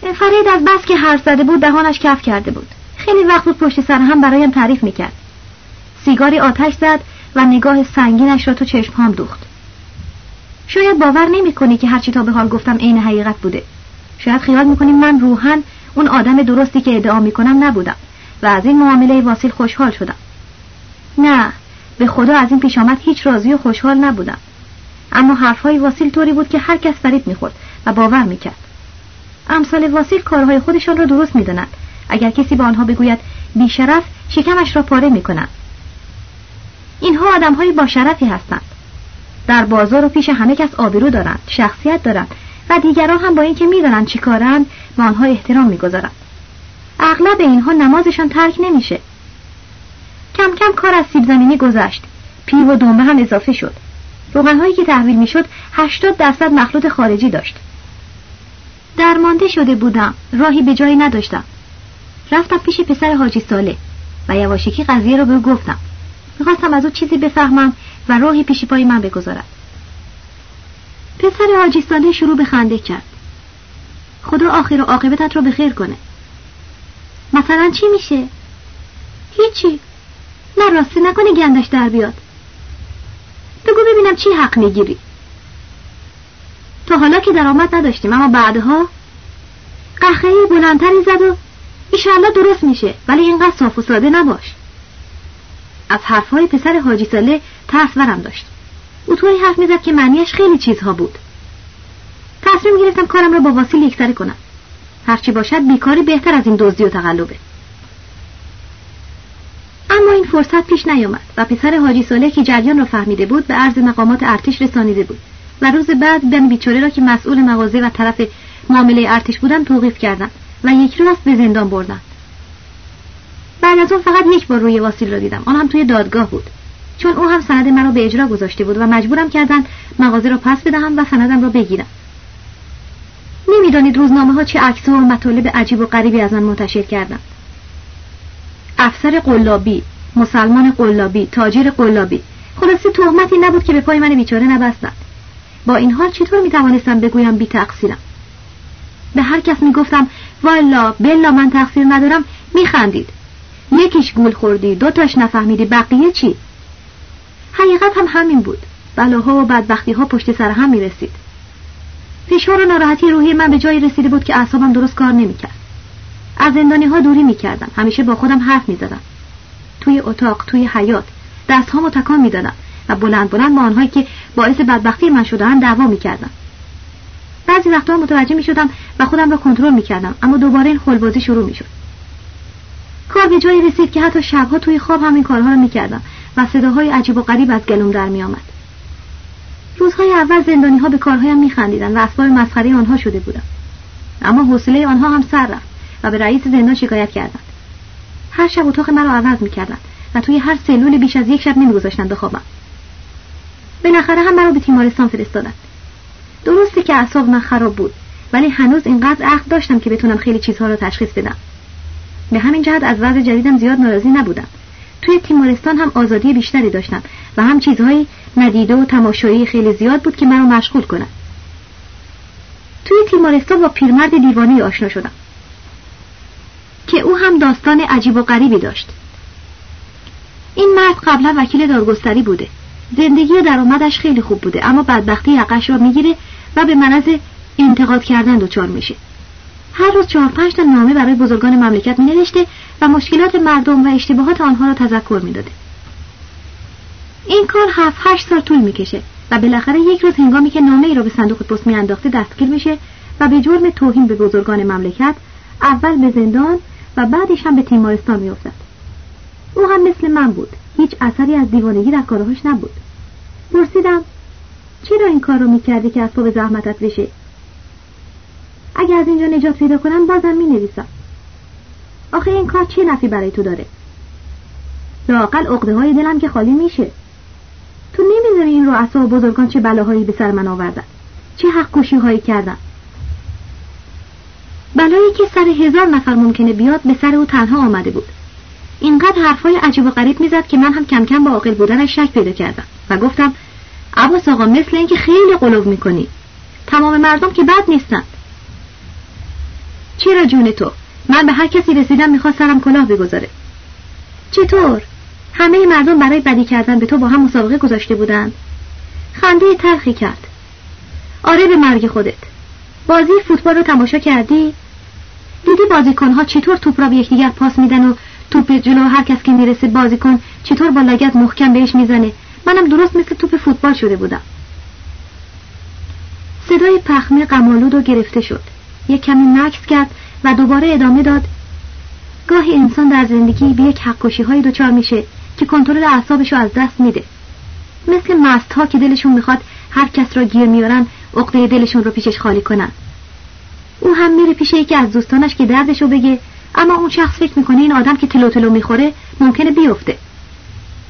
فرید از بس که حرف زده بود دهانش کف کرده بود. خیلی وقت بود پشت سر هم برایم تعریف می‌کرد. سیگاری آتش زد و نگاه سنگینش را تو چشم هم دوخت. شاید باور نمی کنی که هرچی تا به حال گفتم عین حقیقت بوده. شاید خیال می‌کنی من روحن اون آدم درستی که ادعا می‌کنم نبودم و از این معامله واسیل خوشحال شدم. نه به خدا از این پیش آمد هیچ راضی و خوشحال نبودم. اما حرفهای واسیل طوری بود که هر کس فرید می‌خورد و باور می‌کرد. امثال واسیل کارهای خودشان را درست می‌دانند. اگر کسی به آنها بگوید بیشرف شکمش را پاره می‌کنند اینها آدمهای با شرفی هستند. در بازار و پیش همه کس آبرو دارند شخصیت دارند و دیگران هم با اینکه می‌دانند چی کارند به آنها احترام می‌گذارند. اغلب اینها نمازشان ترک نمیشه. کم کم کار از سیب زمینی گذشت. پیو و دنبه هم اضافه شد. روغنهایی که تحویل می‌شد هشتاد درصد مخلوط خارجی داشت. درمانده شده بودم. راهی به جایی نداشتم. رفتم پیش پسر حاجی ساله و یواشکی قضیه رو به او گفتم. می‌خواستم از او چیزی بفهمم و راهی پیش پای من بگذارد. پسر حاجی ساله شروع به خنده کرد. خدا آخر و عاقبتت رو به خیر کنه. مثلا چی میشه؟ هیچی. نه راستی نکنه گندش در بیاد. بگو ببینم چی حق می‌گیری. تا حالا که درآمد نداشتیم اما بعدها قهقهی بلندتری زد و ایشالله درست میشه ولی اینقدر صاف و ساده نباش. از حرفهای پسر حاجی ساله تصورم داشت. او طوری حرف می‌زد که معنیش خیلی چیزها بود. تصمیم گرفتم کارم را با واسیل یکسره کنم. هرچی باشد بیکاری بهتر از این دزدی و تقلبه. اما این فرصت پیش نیامد و پسر حاجی ساله که جریان را فهمیده بود به عرض مقامات ارتش رسانیده بود و روز بعد دن بیچاره را که مسئول مغازه و طرف معامله ارتش بودن توقیف کردند و یک راست به زندان بردن بعد از اون فقط یک بار روی واسیل را دیدم. آن هم توی دادگاه بود. چون او هم سند مرا به اجرا گذاشته بود و مجبورم کردن مغازه را پس بدهم و سندم را بگیرم. نمی‌دانید روزنامه ها چه عکس و مطالب عجیب و غریبی از من منتشر کردند. افسر قلابی مسلمان قلابی تاجر قلابی. خلاصه تهمتی نبود که به پای من بیچاره نبستند. با این حال چطور می توانستم بگویم بی تقصیرم؟ به هر کس می گفتم والا بلا من تقصیر ندارم. می خندید یکیش گول خوردی دوتاش نفهمیدی بقیه چی؟ حقیقت هم همین بود. بلاها و بدبختی ها پشت سر هم می رسید فشار و ناراحتی روحی من به جایی رسیده بود که اعصابم درست کار نمی‌کرد. از زندانی ها دوری می‌کردم. همیشه با خودم حرف می‌زدم. توی اتاق توی حیات دستهامو تکان می‌دادم و بلند بلند با آنهایی که باعث بدبختی من شدن دعوا می‌کردم. بعضی وقتها متوجه می‌شدم و خودم را کنترل می‌کردم اما دوباره این خلبازی شروع می‌شد. کار به جایی رسید که حتی شبها توی خواب همین کارها را می‌کردم و صداهای عجیب و غریب از گلوم در میآمد. روزهای اول زندانی ها به کارهایم میخندیدند و اسباب مسخره آنها شده بودم. اما حوصله آنها هم سر رفت و به رئیس زندان شکایت کردند. هر شب اتاق مرا عوض می‌کردند و توی هر سلول بیش از یک شب نمیگذاشتند بخوابم. بالاخره هم مرا به تیمارستان فرستادند. درسته که اعصاب من خراب بود ولی هنوز اینقدر عقل داشتم که بتونم خیلی چیزها را تشخیص بدم. به همین جهت از وضع جدیدم زیاد ناراضی نبودم. توی تیمارستان هم آزادی بیشتری داشتم و هم چیزهایی ندیده و تماشایی خیلی زیاد بود که منو مشغول کنم توی تیمارستان با پیرمرد دیوانه آشنا شدم. که او هم داستان عجیب و غریبی داشت. این مرد قبلا وکیل دادگستری بوده. زندگی و درآمدش خیلی خوب بوده اما بدبختی یقش را می‌گیره و به منز انتقاد کردن دچار میشه. هر روز چهار پنج تا نامه برای بزرگان مملکت می نوشته و مشکلات مردم و اشتباهات آنها را تذکر می‌داده. این کار هفت هشت سال طول می‌کشه و بالاخره یک روز هنگامی که نامه ای را به صندوق پست میانداخته دستگیر میشه و به جرم توهین به بزرگان مملکت اول به زندان و بعدش هم به تیمارستان میافتد. او هم مثل من بود. هیچ اثری از دیوانگی در کارهاش نبود. پرسیدم چرا این کار رو می‌کردی که از به زحمتت بشه؟ اگر از اینجا نجات پیدا کنم بازم می نویسم آخه این کار چه نفی برای تو داره؟ لاقل عقده های دلم که خالی میشه. تو نمی‌دونی این رؤسا و بزرگان چه بلاهایی به سر من آوردن. چه حق کشی هایی کردن. بلایی که سر هزار نفر ممکنه بیاد به سر او تنها آمده بود. اینقدر حرفهای عجیب و غریب می‌زد که من هم کم کم با عاقل بودنش شک پیدا کردم و گفتم عباس آقا مثل اینکه خیلی قلوب می‌کنی. تمام مردم که بد نیستن. چرا جون تو؟ من به هر کسی رسیدم می‌خواست سرم کلاه بگذاره. چطور؟ همه مردم برای بدی کردن به تو با هم مسابقه گذاشته بودن. خنده تلخی کرد. آره به مرگ خودت. بازی فوتبال رو تماشا کردی؟ دیدی بازیکنها چطور توپ را به یکدیگر پاس میدن و توپ جلو هر کس که می‌رسه بازیکن چطور با لگت محکم بهش می‌زنه؟ منم درست مثل توپ فوتبال شده بودم. صدای پخمه قمالود و گرفته شد. یک کمی مکس کرد و دوباره ادامه داد. گاهی انسان در زندگی به یک حقکشی های دچار میشه که کنترل اعصابش رو از دست میده. مثل مست ها که دلشون می‌خواد هر کس را گیر میارن عقده دلشون رو پیشش خالی کنن. او هم میره پیش یکی از دوستانش که دردشو بگه اما اون شخص فکر می‌کنه این آدم که تلو تلو می‌خوره ممکنه بیفته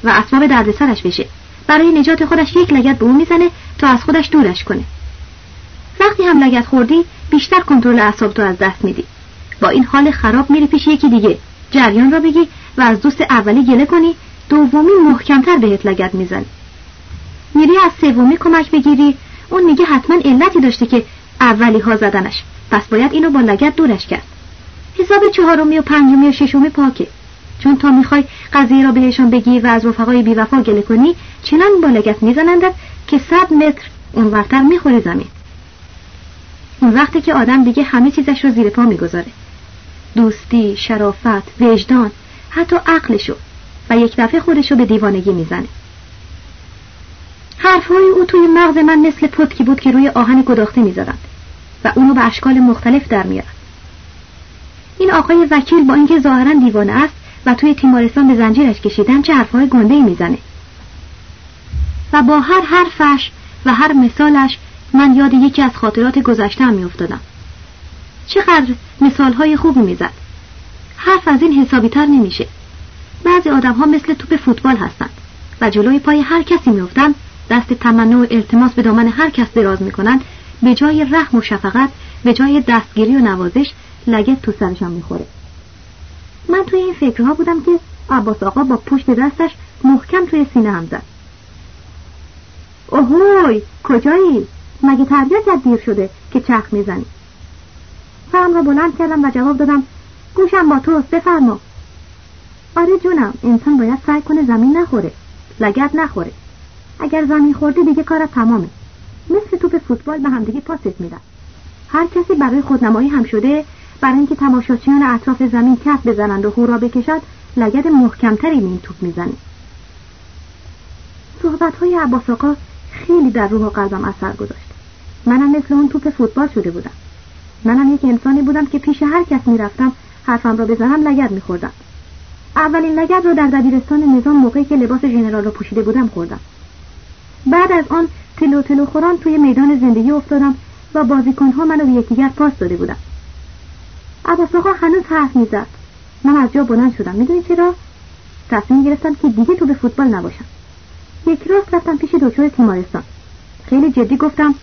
و اسباب دردسرش بشه. برای نجات خودش یک لگت به اون می‌زنه تا از خودش دورش کنه. وقتی هم لگت خوردی بیشتر کنترل اعصاب تو از دست میدی. با این حال خراب میری پیش یکی دیگه. جریان را بگی و از دوست اولی گله کنی دومی محکمتر بهت لگت می‌زنی میری از سومی کمک بگیری. اون میگه حتما علتی داشته که اولی ها زدنش. پس باید اینو با لگت دورش کرد. حساب چهارمی و پنجمی و ششمی پاکه. چون تا می‌خوای قضیه را بهشون بگی و از رفقای بیوفا گله کنی چنان با لگت میزنندت که صد متر اونورتر می‌خوری زمین. اون وقتی که آدم دیگه همه چیزش رو زیر پا می‌گذاره. دوستی، شرافت، وجدان، حتی عقلشو. و یک دفعه خودشو به دیوانگی می‌زنه. حرفهای او توی مغز من مثل پتکی بود که روی آهن گداخته می‌زدند. و اونو به اشکال مختلف در میارن این آقای وکیل با اینکه ظاهرا دیوانه است و توی تیمارستان به زنجیرش کشیدن چه حرفهای گنده می‌زنه. و با هر حرفش و هر مثالش من یاد یکی از خاطرات گذشتم میافتادم. چقدر مثالهای خوبی می‌زد. حرف از این حسابی تر نمیشه. بعضی آدم ها مثل توپ فوتبال هستند و جلوی پای هر کسی میافتند دست تمنا و التماس به دامن هر کس دراز می‌کنند به جای رحم و شفقت به جای دستگیری و نوازش لگت تو سرشان می‌خوره. من توی این فکرها بودم که عباس آقا با پشت دستش محکم توی سینه هم زد. اوهوی کجایی؟ مگه تربیت دیر شده که چرخ می‌زنی؟ سرم را بلند کردم و جواب دادم گوشم با توست بفرما. آره جونم انسان باید سعی کنه زمین نخوره لگت نخوره. اگر زمین خورده دیگه کارت تمامه. مثل توپ فوتبال به همدیگه پاسش میدن هر کسی برای خودنمایی هم شده برای اینکه تماشاچیان اطراف زمین کف بزنند و هورا بکشد لگد محکمتری به این توپ می‌زنه. صحبت های عباس آقا خیلی در روح و قلبم اثر گذاشت. منم مثل اون توپ فوتبال شده بودم. منم یک انسانی بودم که پیش هر کس می‌رفتم حرفم را بزنم لگد میخوردم. اولین لگد را در دبیرستان نظام موقعی که لباس ژنرال را پوشیده بودم خوردم. بعد از آن تلو تلو خوران توی میدان زندگی افتادم و بازیکنها منو به یکدیگر پاس داده بودم عباس آقا هنوز حرف می‌زد. من از جا بلند شدم. می‌دونی چرا؟ تصمیم گرفتم که دیگه تو به فوتبال نباشم. یک راست رفتم پیش دکتر تیمارستان. خیلی جدی گفتم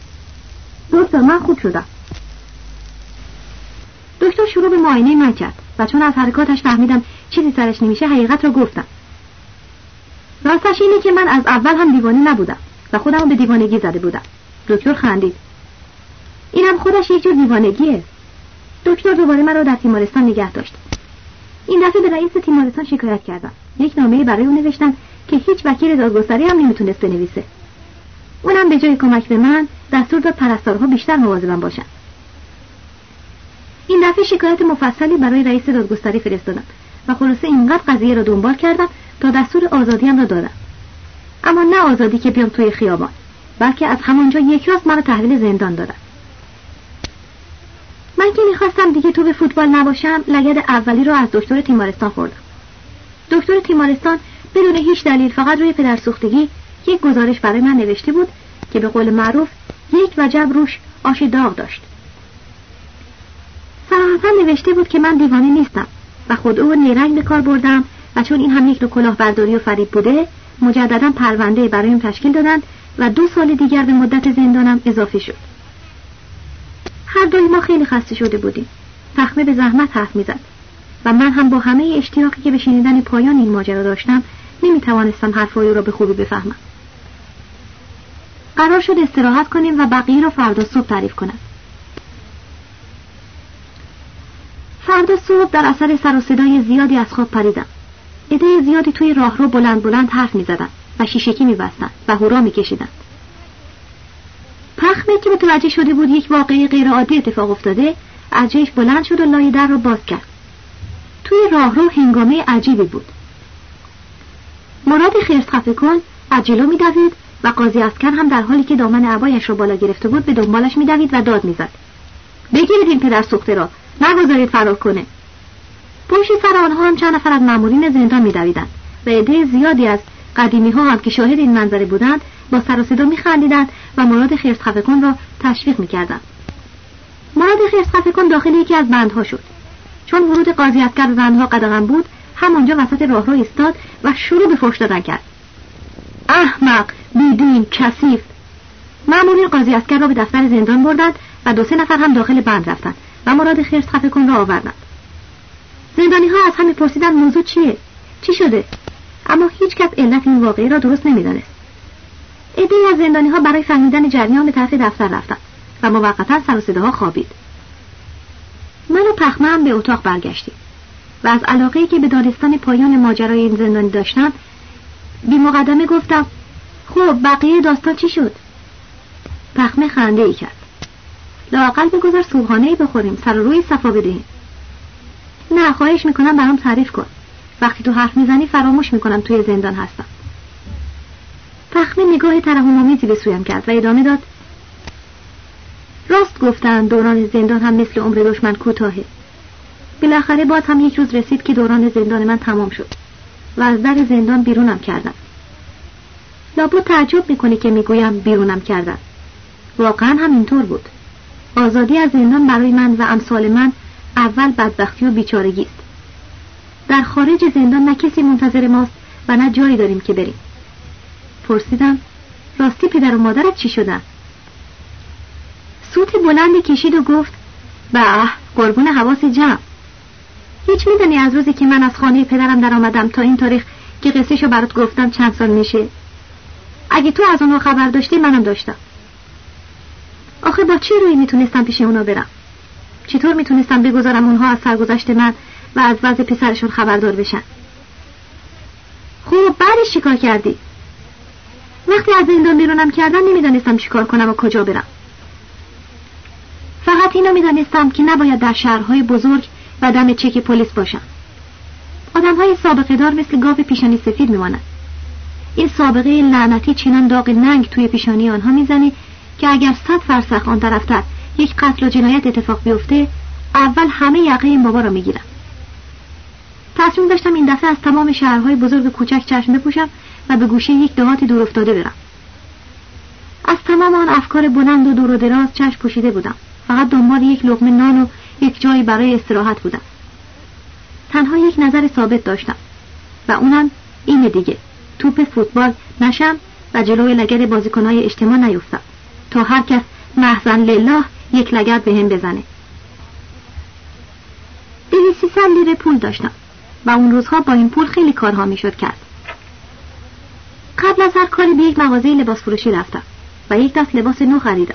دکتر من خوب شدم. دکتر شروع به معاینه من کرد و چون از حرکاتش فهمیدم چیزی سرش نمیشه حقیقت را گفتم. راستش اینه که من از اول هم دیوانه نبودم و خودم به دیوانگی زده بودم. دکتر خندید. اینم خودش یک جور دیوانگیه. دکتر دوباره مرا در تیمارستان نگه داشت. این دفعه به رئیس تیمارستان شکایت کردم. یک نامه برای او نوشتم که هیچ وکیل دادگستری هم نمی‌تونست بنویسه. اونم به جای کمک به من دستور داد پرستارها بیشتر مواظبم باشن. این دفعه شکایت مفصلی برای رئیس دادگستری فرستادم و خلاصه اینقدر قضیه را دنبال کردم تا دستور آزادیم را دادم. اما نه آزادی که بیام توی خیابان بلکه از همانجا یک راست مرا تحویل زندان دادن. من که می‌خواستم دیگه تو به فوتبال نباشم لگد اولی رو از دکتر تیمارستان خوردم. دکتر تیمارستان بدون هیچ دلیل فقط روی پدر سوختگی یک گزارش برای من نوشته بود که به قول معروف یک وجب روش آش داغ داشت. صراحتا نوشته بود که من دیوانه نیستم و خود او نیرنگ به کار بردم و چون این هم یک نوع کلاهبرداری و فریب بوده مجددا پرونده برایم تشکیل دادند و دو سال دیگر به مدت زندانم اضافه شد. هر دوی ما خیلی خسته شده بودیم. تخمه به زحمت حرف می‌زد و من هم با همه اشتیاقی که به شنیدن پایان این ماجرا داشتم نمی توانستم حرفهای را به خوبی بفهمم. قرار شد استراحت کنیم و بقیه را فردا صبح تعریف کنم. فردا صبح در اثر سر و صدای زیادی از خواب پریدم. عده زیادی توی راهرو بلند بلند حرف می‌زدند و شیشکی میبستند و هورا میکشیدند پخمه که متوجه شده بود یک واقعی غیرعادی اتفاق افتاده از جایش بلند شد و لای در را باز کرد. توی راهرو هنگامه عجیبی بود. مراد خرس کن از جلو میدوید و قاضی اسکر هم در حالی که دامن عبایش را بالا گرفته بود به دنبالش میدوید و داد می‌زد. بگیرید این پدر سوخته را. نگذارید فرار کنه. پشت سر آنها هم چند نفر از مامورین زندان میدویدند و عده زیادی از قدیمی ها هم که شاهد این منظره بودند با سر و صدا میخندیدند و مراد خرس خفه را تشویق می‌کردند. مراد خرس خفه داخل یکی از بندها شد. چون ورود قاضی اسکر به بندها قدغن بود همانجا وسط راهرو ایستاد و شروع به فحش دادن کرد. احمق بیدین کثیف. مامورین قاضی اسکر را به دفتر زندان بردند و دو سه نفر هم داخل بند رفتند و مراد خرس خفه کن را آوردند. زندانی ها از هم پرسیدند موضوع چیه؟ چی شده؟ اما هیچ کس علت این واقعی را درست نمی‌دانست. عده از زندانی ها برای فهمیدن جریان به طرف دفتر رفتند و موقتا سر و صداها خوابید. من و پخمه به اتاق برگشتیم و از علاقه که به دانستن پایان ماجرای این زندانی داشتم بی مقدمه گفتم خب بقیه داستان چی شد؟ پخمه خنده ای کرد. لاقل بگذار صبحانه ای بخوریم سر و روی صفا بدهیم. نه خواهش می‌کنم برام تعریف کن. وقتی تو حرف می‌زنی فراموش می‌کنم توی زندان هستم. پخمه نگاه ترحم‌آمیزی به سویم کرد و ادامه داد. راست گفتن دوران زندان هم مثل عمر دشمن کوتاهه. بالاخره باز هم یک روز رسید که دوران زندان من تمام شد. و از در زندان بیرونم کردم. لابد تعجب می‌کنی که می‌گویم بیرونم کردن واقعا هم اینطور بود. آزادی از زندان برای من و امثال من اول بدبختی و بیچارگی است. در خارج زندان نه کسی منتظر ماست و نه جایی داریم که بریم. پرسیدم راستی پدر و مادرت چی شدن؟ سوت بلند کشید و گفت به قربون حواس جمع. هیچ میدانی از روزی که من از خانه پدرم در آمدم تا این تاریخ که قصهشو برات گفتم چند سال میشه. اگه تو از اونو خبر داشتی منم داشتم. آخه با چه روی می‌تونستم پیش اونا برم؟ چطور می‌تونستم بگذارم اونها از سرگذشت من و از وضع پسرشون خبردار بشن؟ خب بعدش چیکار کردی؟ وقتی از زندان بیرونم کردن نمی‌دانستم چیکار کنم و کجا برم. فقط اینو می‌دانستم که نباید در شهرهای بزرگ و دم چک پلیس باشم. آدم های سابقه دار مثل گاو پیشانی سفید میمانند. این سابقه لعنتی چنان داغ ننگ توی پیشانی آنها می‌زنه که اگر صد فرسخ آن طرفتر یک قتل و جنایت اتفاق بیفته اول همه یقه این بابا را می‌گیرم. تصمیم داشتم این دفعه از تمام شهرهای بزرگ و کوچک چشم بپوشم و به گوشه یک دهات دور افتاده برم. از تمام آن افکار بلند و دور و دراز چشم پوشیده بودم. فقط دنبال یک لقمه نان و یک جایی برای استراحت بودم. تنها یک نظر ثابت داشتم و اونم این دیگه. توپ فوتبال نشم و جلوی لگد بازیکنهای اجتماع نیفتم تا هر کس محزن لله یک لگد به هم بزنه سیصد لیره پول داشتم و اون روزها با این پول خیلی کارها می‌شد کرد. قبل از هر کاری به یک مغازه لباس فروشی رفتم و یک دست لباس نو خریدم.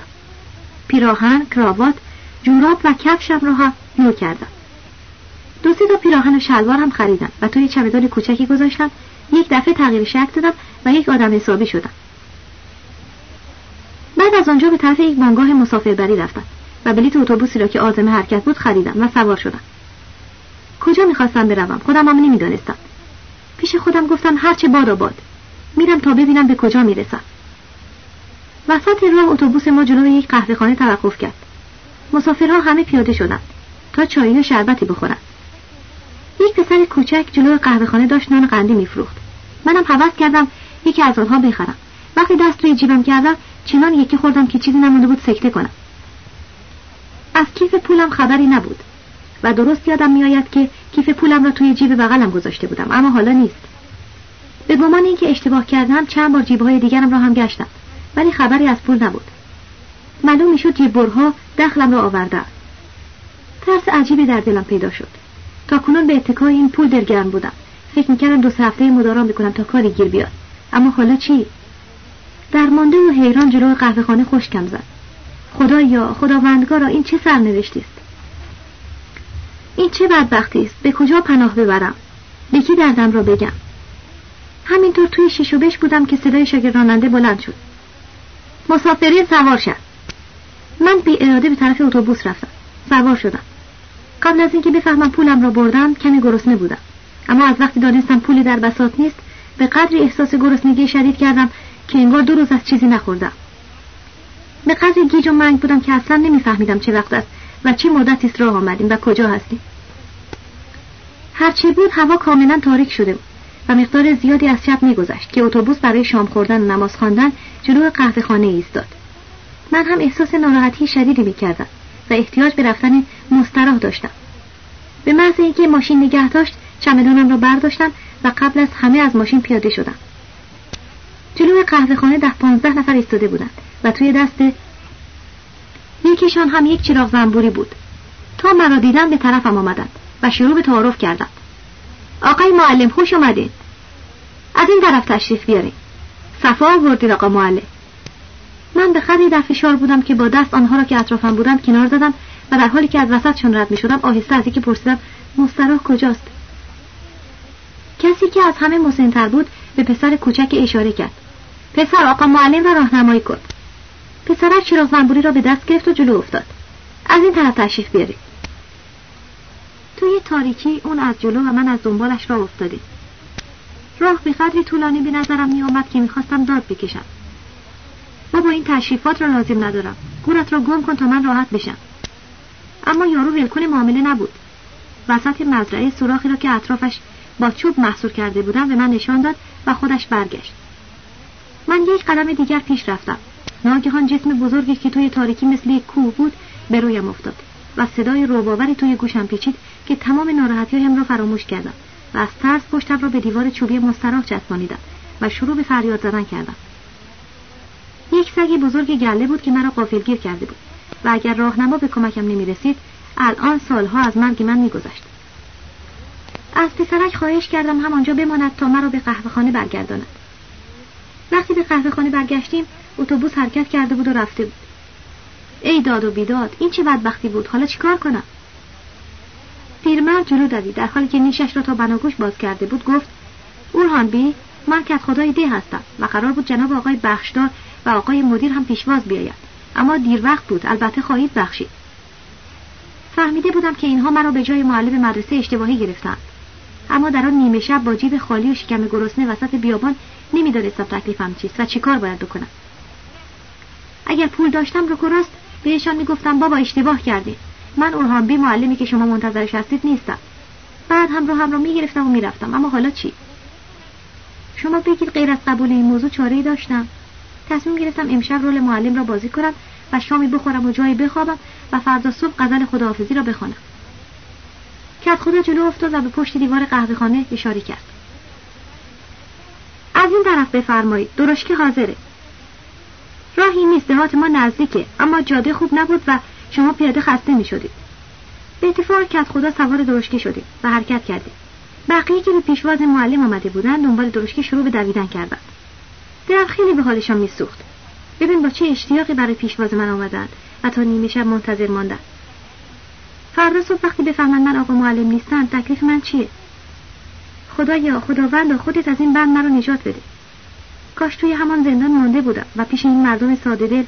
پیراهن کراوات جوراب و کفشم را هم نو کردم. دو سه تا پیراهن و شلوار هم خریدم و توی چمدان کوچکی گذاشتم. یک دفعه تغییر شکل دادم و یک آدم حسابی شدم. بعد از آنجا به طرف یک بانگاه مسافربری رفتم و بلیت اتوبوسی را که آزم حرکت بود خریدم و سوار شدم. کجا می‌خواستم بروم؟ خودم هم نمی‌دانستم. پیش خودم گفتم هرچه باد آباد میرم تا ببینم به کجا می‌رسم. وسط راه اتوبوس ما جلوی یک قهوهخانه توقف کرد. مسافرها همه پیاده شدند تا چایی و شربتی بخورند یک پسر کوچک جلوی قهوهخانه داشت نان قندی میفروخت. منم حوض کردم یکی از آنها بخرم. وقتی دست روی جیبم کردم چنان یکی خوردم که چیزی نمونده بود سکته کنم. از کیف پولم خبری نبود و درست یادم میآید که کیف پولم را توی جیب بغلم گذاشته بودم اما حالا نیست. به گمان اینکه اشتباه کردم چند بار جیبهای دیگرم را هم گشتم ولی خبری از پول نبود. معلوم می‌شد جیببرها دخلم را آورده ترس عجیبی در دلم پیدا شد. تا کنون به اتکای این پول دلگرم بودم. فکر می‌کردم دو سه هفته مدارام بکنم تا کاری گیر بیاد. اما حالا چی؟ درمانده و حیران جلو قهوهخانه خشکم زد. خدایا خداوندگارا این چه سرنوشتی است؟ این چه بدبختی است؟ به کجا پناه ببرم؟ به کی دردم را بگم؟ همینطور توی شش و بش بودم که صدای شاگرد راننده بلند شد. مسافرین سوار شد. من بی اراده به طرف اتوبوس رفتم. سوار شدم. قبل از اینکه بفهمم پولم را بردم کمی گرسنه بودم. اما از وقتی دانستم پولی در بساط نیست به قدری احساس گرسنگی شدید کردم که انگار دو روز از چیزی نخوردم. به قدر گیج و منگ بودم که اصلا نمیفهمیدم چه وقت است و چه مدتی است راه آمدیم و کجا هستیم. هرچه بود هوا کاملا تاریک شده بود و مقدار زیادی از شب میگذشت که اتوبوس برای شام خوردن و نماز خواندن جلو قهوه خانه ایستاد. من هم احساس ناراحتی شدیدی می‌کردم و احتیاج به رفتن مستراح داشتم. به محض اینکه ماشین نگه داشت چمدانم را برداشتم و قبل از همه از ماشین پیاده شدم. جلوی قهوه خانه ده پانزده نفر ایستاده بودند و توی دست یکیشان هم یک چراغ زنبوری بود. تا مرا دیدن به طرفم آمدند و شروع به تعارف کردند. آقای معلم خوش اومدین از این طرف تشریف بیارین. صفا آوردید آقا معلم. من به خدی در فشار بودم که با دست آنها را که اطرافم بودند کنار زدم و در حالی که از وسطشان رد می شدم آهسته از یکی پرسیدم مستراح کجاست؟ کسی که از همه مسنتر بود به پسر کوچک اشاره کرد. پسر آقا معلم را راهنمایی کن پسرک چراغ زنبوری را به دست گرفت و جلو افتاد. از این طرف تشریف بیارید. توی تاریکی اون از جلو و من از دنبالش را افتادیم. راه به قدری طولانی به نظرم می آمد که می‌خواستم داد بکشم. ما با این تشریفات را لازم ندارم. گورت را گم کن تا من راحت بشم. اما یارو ولکن معامله نبود. وسط مزرعه سوراخی را که اطرافش با چوب محصور کرده بودم به من نشان داد و خودش برگشت. من یک قدم دیگر پیش رفتم. ناگهان جسم بزرگی که توی تاریکی مثل یک کوه بود به رویم افتاد و صدای روباوری توی گوشم پیچید که تمام ناراحتی هم را فراموش کردم و از ترس پشتم را به دیوار چوبی مستراح چسبانیدم و شروع به فریاد زدن کردم. یک سگ بزرگ گله بود که مرا قافلگیر کرده بود. و اگر راهنما به کمکم نمی رسید الان سالها از مرگ من میگذشت. از پسرک خواهش کردم همانجا بماند تا مرا به قهوهخانه برگرداند. وقتی به قهوهخانه برگشتیم اتوبوس حرکت کرده بود و رفته بود. ای داد و بیداد این چه بدبختی بود؟ حالا چیکار کنم؟ پیرمرد جلو دوید در حالی که نیشش را تا بناگوش باز کرده بود گفت اورهان بی من کت خدای ده هستم و قرار بود جناب آقای بخشدار و آقای مدیر هم پیشواز بیاید. اما دیر وقت بود. البته خواهید بخشید. فهمیده بودم که اینها مرا به جای معلم مدرسه اشتباهی گرفتند. اما در آن نیمه شب با جیب خالی و شکم گرسنه وسط بیابان نمی‌دانستم تکلیفم چیست و چیکار باید بکنم. اگر پول داشتم رو راست بهشان می‌گفتم بابا اشتباه کردی من اورهان بی معلمی که شما منتظرش هستید نیستم. بعد هم رو هم رو می‌گرفتم و می‌رفتم. اما حالا چی؟ شما بگید غیر از قبول این موضوع چاره داشتم. تصمیم گرفتم امشب رول معلم را بازی کنم و شامی بخورم و جایی بخوابم و فردا صبح غزل خداحافظی را بخوانم. کت خدا جلو افتاد و به پشت دیوار قهوهخانه اشاره کرد. از این طرف بفرمایید درشکه حاضره. راهی نیست دهات ما نزدیکه اما جاده خوب نبود و شما پیاده خسته می شدید به اتفاق کت خدا سوار درشکی شدیم و حرکت کردیم. بقیه که به پیشواز معلم آمده بودند دنبال درشکی شروع به دویدن کردند. دلم خیلی به حالشان میسوخت. ببین با چه اشتیاقی برای پیشواز من آمدند و تا نیمه شب منتظر ماندن. فردا صبح وقتی بفهمن من آقا معلم نیستم تکلیف من چیه؟ خدایا خداوند خودت از این بند مرا نجات بده. کاش توی همان زندان مانده بودم و پیش این مردم ساده دل.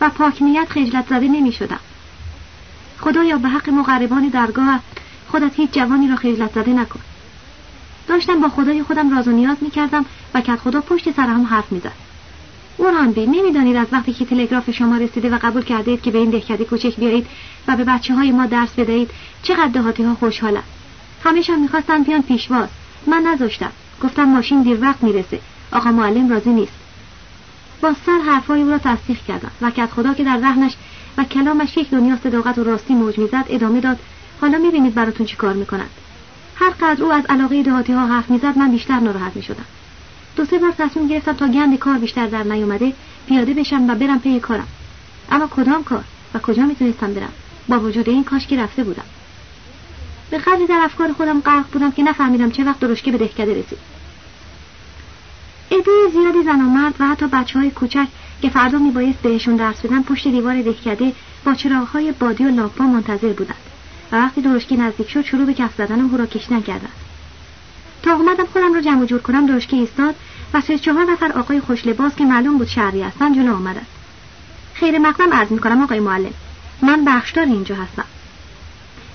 و پاکنیت خجلت زده نمی شدم خدایا به حق مقربان درگاه خودت هیچ جوانی را خجلت زده نکن. داشتم با خدای خودم راز و نیاز می کردم و کت خدا پشت سر هم حرف می زد اوران بی نمی‌دانید از وقتی که تلگراف شما رسیده و قبول کردید که به این دهکده کوچک بیایید و به بچه های ما درس بدهید چقدر دهاتی ها خوشحالم همهشان می‌خواستن بیان پیشواز من نذاشتم. گفتم ماشین دیر وقت می‌رسه. آقا معلم راضی نیست. با سر حرفای او را تصدیق کردم و کت خدا که در ذهنش و کلامش یک دنیا صداقت و راستی موج می‌زد ادامه داد حالا می‌بینید براتون چی کار می‌کنند. هر قدر او از علاقه دهاتی ها حرف می‌زد من بیشتر ناراحت می‌شدم. دو سه بار تصمیم گرفتم تا گند کار بیشتر در نیومده پیاده بشم و برم پی کارم. اما کدام کار و کجا می‌تونستم برم؟ با وجود این کاش که رفته بودم. به قدری در افکار خودم غرق بودم که نفهمیدم چه وقت درشکه به دهکده رسید. عده زیادی زن و مرد و حتی بچه های کوچک که فردا میبایست بهشون درس بدن پشت دیوار دهکده با چراغهای بادی و لاپا منتظر بودند. و وقتی درشکی نزدیک شد شروع به کف زدن و هورا کشیدن کردند تا اومدم خودم رو جمع جور کنم درشکی ایستاد و سه چهار نفر آقای خوش لباس که معلوم بود شهری هستن جلو آمدند خیر مقدم عرض می‌کنم آقای معلم من بخشدار اینجا هستم.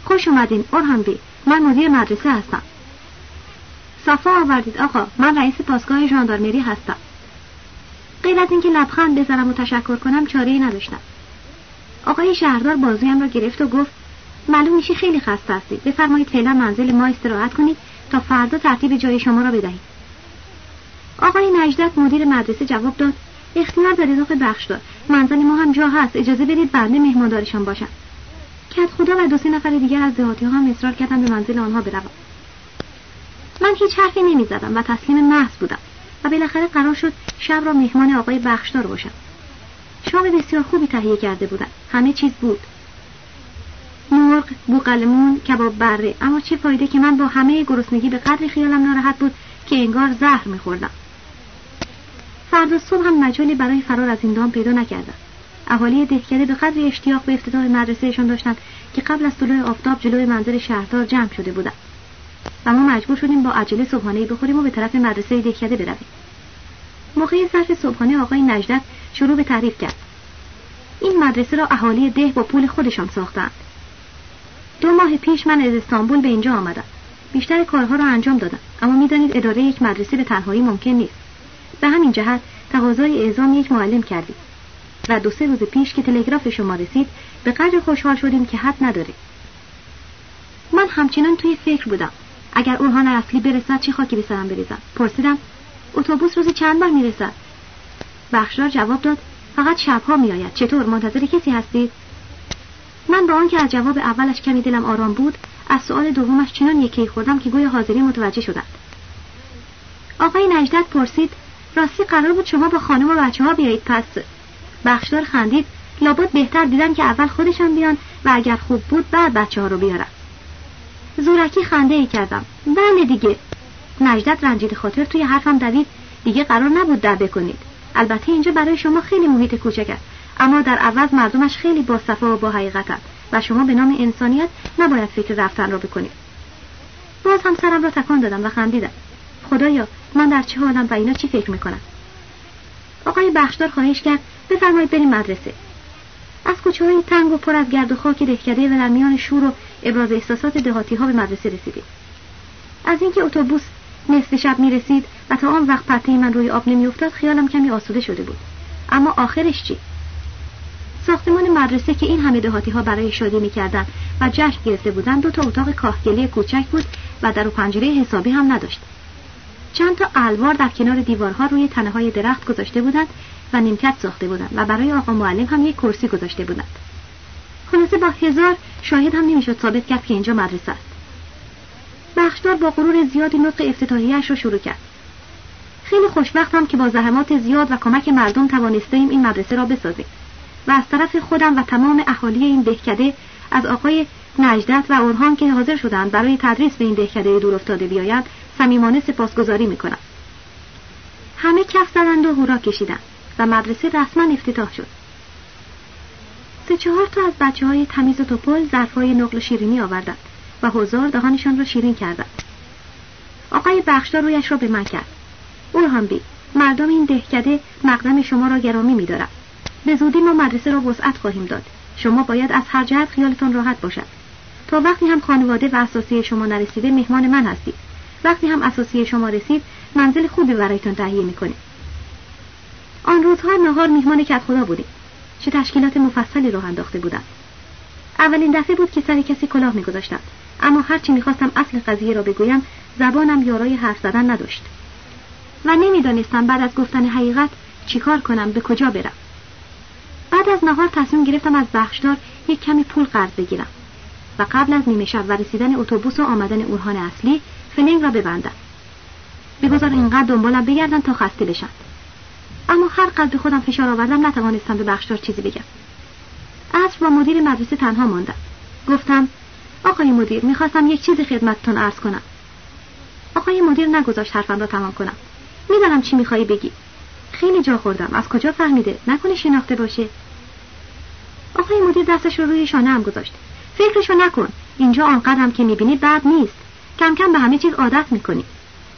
خوش اومدین اورهان بی من مدیر مدرسه هستم. صفا آوردید آقا من رئیس پاسگاه ژاندارمری هستم. غیر از اینکه لبخند بزنم و تشکر کنم چاره نداشتم. آقای شهردار بازویم را گرفت و گفت معلوم میشه خیلی خسته هستید. بفرمایید فعلا منزل ما استراحت کنید تا فردا ترتیب جای شما را بدهید. آقای نجدت مدیر مدرسه جواب داد. اختیار دارید آقای بخشدار منزل ما هم جا هست. اجازه بدید بنده مهماندارشان باشم. کت خدا و دو سه نفر دیگر از دهاتی ها هم اصرار کردن به منزل آنها بروم من هیچ حرفی نمی‌زدم و تسلیم محض بودم و بالاخره قرار شد شب را مهمان آقای بخشدار باشم. شام بسیار خوبی تهیه کرده بودم همه چیز بود. مرغ بوقلمون کباب بره. اما چه فایده که من با همه گرسنگی به قدری خیالم ناراحت بود که انگار زهر میخوردم. فردا صبح هم مجالی برای فرار از این دام پیدا نکردم. اهالی دهکده به قدری اشتیاق به افتتاح مدرسهشان داشتند که قبل از طلوع آفتاب جلوی منظر شهردار جمع شده بودند. و ما مجبور شدیم با عجله صبحانه بخوریم و به طرف مدرسه دهکده برویم. موقع ظرف صبحانه آقای نجدت شروع به تعریف کرد. این مدرسه را اهالی ده با پول خودشان ساختند. دو ماه پیش من از استانبول به اینجا آمدم. بیشتر کارها را انجام دادم. اما می‌دانید اداره یک مدرسه به تنهایی ممکن نیست. به همین جهت تقاضای اعزام یک معلم کردیم. و دو سه روز پیش که تلگراف شما رسید به قدر خوشحال شدیم که حد نداره. من همچنان توی فکر بودم. اگر اورهان اصلی برسد چه خاکی به سرم بریزم پرسیدم. اتوبوس روزی چند بار می‌رسد؟ بخشدار جواب داد. فقط شبها میآید. چطور؟ منتظر کسی هستید؟ من با آنکه از جواب اولش کمی دلم آرام بود از سؤال دومش چنان یکی خوردم که گویا حاضری متوجه شدند آقای نجدت پرسید راستی قرار بود شما با خانم و بچه ها بیایید پس بخشدار خندید. لابد بهتر دیدن که اول خودشان بیان و اگر خوب بود بعد بچه ها رو بیارن زورکی خنده ای کردم. بله دیگه. نجدت رنجید خاطر توی حرفم دوید. دیگه قرار نبود دعوه کنید. البته اینجا برای شما خیلی محیط کوچک است. اما در عوض مردمش خیلی با صفا و با حقیقتند و شما به نام انسانیت نباید فکر رفتن را بکنید باز هم سرم را تکان دادم و خندیدم. خدایا من در چه حالم و اینا چی فکر می‌کنم؟ آقای بخشدار خواهش کرد بفرمایید بریم مدرسه. از کوچه های تنگ و پر از گرد و خاک دهکده و در میان شور و ابراز احساسات دهاتی ها به مدرسه رسیدیم. از اینکه اتوبوس نصف شب می رسید و تا آن وقت پرته من روی آب نمیافتاد خیالم کمی آسوده شده بود. اما آخرش چی؟ ساختمان مدرسه که این همه دهاتی ها برای شادی می‌کردند و جشن گرفته بودند دو تا اتاق کاهگلی کوچک بود و در و پنجره حسابی هم نداشت. چند تا الوار در کنار دیوارها روی تنه های درخت گذاشته بودند و نیمکت ساخته بودند و برای آقا معلم هم یک کرسی گذاشته بودند. خلاصه با هزار شاهد هم نمی‌شد ثابت کرد که اینجا مدرسه است. بخشدار با غرور زیادی نطق افتتاحیهاش رو شروع کرد. خیلی خوشبختم که با زحمات زیاد و کمک مردم توانستیم این مدرسه را بسازیم. و از طرف خودم و تمام اهالی این دهکده از آقای نجدت و اورهان که حاضر شدند برای تدریس به این دهکده دور افتاده بیایند صمیمانه سپاسگزاری می‌کنم. همه کف زدند و هورا کشیدند و مدرسه رسما افتتاح شد. سه چهار تا از بچه های تمیز و توپل ظرفهای نقل شیرینی آوردند و حضار دهانشان را شیرین کردند. آقای بخشدار رویش را به من کرد. اورهان بی مردم این دهکده مقدم شما را گرامی میدارم به زودی ما مدرسه را وسعت خواهیم داد. شما باید از هر جهت خیالتان راحت باشد. تا وقتی هم خانواده و اساسی شما نرسیده مهمان من هستید. وقتی هم اساسی شما رسید منزل خوبی برایتان تهیه می‌کنیم. آن روزها نهار میهمان کت خدا بودیم. چه تشکیلات مفصلی راه انداخته بودند. اولین دفعه بود که سر کسی کلاه میگذاشتم. اما هرچی می‌خواستم اصل قضیه را بگویم زبانم یارای حرف زدن نداشت. و نمی‌دانستم بعد از گفتن حقیقت چیکار کنم به کجا برم. بعد از نهار تصمیم گرفتم از بخشدار یک کمی پول قرض بگیرم و قبل از نیمه شب و رسیدن اتوبوس و آمدن اورهان اصلی فلنگ را ببندم. بگذار اینقدر دنبالم بگردن تا خسته بشن اما هر قدر خودم فشار آوردم نتوانستم به بخشدار چیزی بگم. عصر با مدیر مدرسه تنها ماندم. گفتم آقای مدیر می‌خواستم یک چیزی خدمتتون عرض کنم. آقای مدیر نگذاشت حرفم را تمام کنم. می‌دانم چی میخوایی بگی. خیلی جا خوردم. از کجا فهمیده؟ نکنه شناخته باشه. آقای مدیر دستش رو روی شانه هم گذاشت. فکرشو نکن. اینجا آنقدر که می‌بینی بد نیست. کم کم به همه چیز عادت می‌کنی.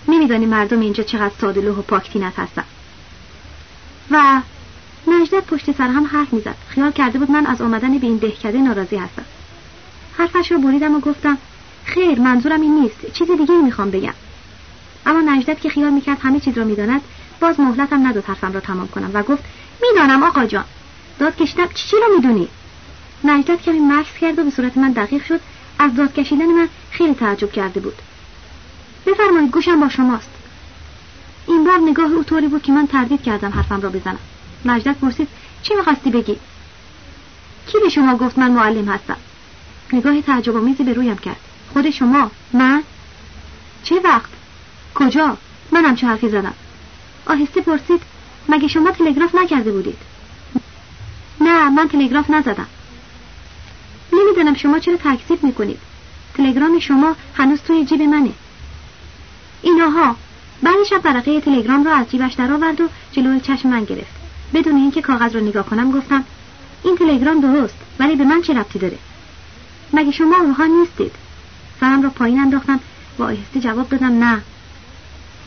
نمیدانی مردم اینجا چقدر ساده و پاکتینت هستن. و نجدت پشت سر هم حرف می‌زد. خیال کرده بود من از آمدن به این دهکده ناراضی هستم. حرفش رو بریدم و گفتم خیر منظورم این نیست. چیز دیگه می‌خوام بگم. اما نجدت که خیال می‌کرد همه چیز را می‌داند باز مهلتم نداد حرفم را تمام کنم و گفت می‌دانم آقا جان. داد کشیدم چی رو می‌دونی؟ نجدت کمی مکس کرد و به صورت من دقیق شد. از داد کشیدن من خیلی تعجب کرده بود. بفرمایید گوشم با شماست. این بار نگاه او طوری بود که من تردید کردم حرفم را بزنم. نجدت پرسید چی می‌خواستی بگی؟ کی به شما گفت من معلم هستم؟ نگاه تعجب آمیزی به رویم کرد. خود شما؟ من؟ چه وقت؟ کجا؟ منم چه حرفی زدم؟ آهسته پرسید مگه شما تلگراف نکرده بودید؟ نه من تلگراف نزدم. نمی‌دانم شما چرا تکذیب می‌کنید. تلگرام شما هنوز توی جیب منه. ایناها بعدش از ورقه تلگرام را از جیبش درآورد و جلوی چشم من گرفت. بدون اینکه کاغذ رو نگاه کنم گفتم این تلگرام درست ولی به من چه ربطی داره؟ مگه شما اونها نیستید؟ سرم را پایین انداختم و آهسته جواب دادم نه.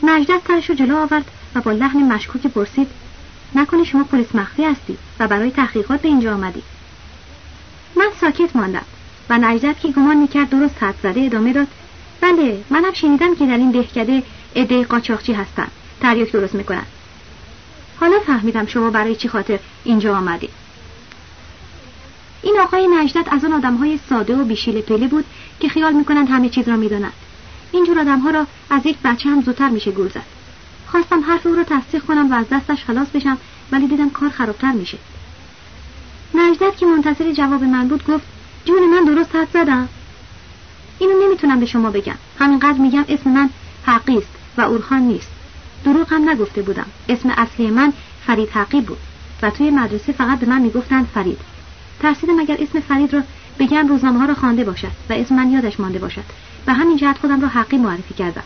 نجدت سرش رو جلو آورد و با لحن مشکوکی پرسید نکنه شما پلیس مخفی هستی و برای تحقیقات به اینجا آمدی من ساکت ماندم و نجدت که گمان می‌کرد درست حد زده ادامه داد. بله منم شنیدم که در این دهکده عده قاچاقچی هستن تریاک درست می‌کنن حالا فهمیدم شما برای چی خاطر اینجا آمدی این آقای نجدت از آن آدم های ساده و بیشیل پله بود که خیال می‌کنند همه چیز را می‌دانند. اینجور آدم ها را از یک بچه هم زودتر میشه گول زد خواستم حرف او را تصدیق کنم و از دستش خلاص بشم ولی دیدم کار خرابتر میشه. نجدت که منتظر جواب من بود گفت جون من درست حد زدم. اینو نمی‌تونم به شما بگم. همینقدر میگم اسم من حقی است و اورخان نیست. دروغ هم نگفته بودم. اسم اصلی من فرید حقی بود و توی مدرسه فقط به من می‌گفتند فرید. ترسیدم اگر اسم فرید را بگم روزنامه ها را خوانده باشد و اسم من یادش مانده باشد. و همین جهت خودم را حقی معرفی کردم.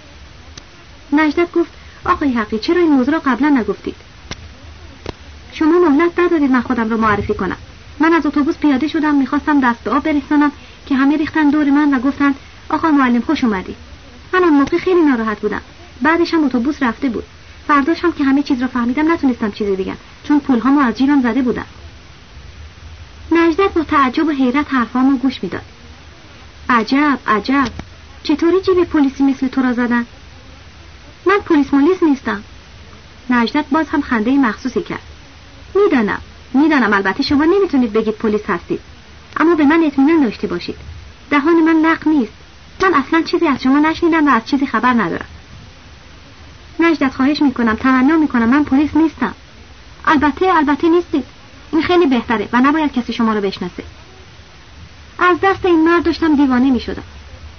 نجدت گفت آقای حقی چرا این موضوع را قبلا نگفتید؟ شما مهلت ندادید من خودم را معرفی کنم. من از اتوبوس پیاده شدم می‌خواستم دست به آب برسانم که همه ریختن دور من و گفتند آقا معلم خوش اومدی. من اون موقع خیلی ناراحت بودم. بعدش هم اتوبوس رفته بود. فرداش هم که همه چیز را فهمیدم نتونستم چیزی بگم چون پولهامو از جیبم زده بودم نجدت با تعجب و حیرت حرفامو گوش می‌داد. عجب عجب. چطوری جیب پلیسی مثل تو را زدن؟ من پلیس مولیس نیستم. نجدت باز هم خنده مخصوصی کرد. می‌دانم می‌دانم البته شما نمی‌تونید بگید پلیس هستید. اما به من اطمینان داشته باشید. دهان من لق نیست. من اصلا چیزی از شما نشنیدم و از چیزی خبر ندارم. نجدت خواهش می‌کنم تمنا می‌کنم. من پلیس نیستم. البته البته نیستید. این خیلی بهتره و نباید کسی شما رو بشناسه. از دست این مرد داشتم دیوانه می‌شدم.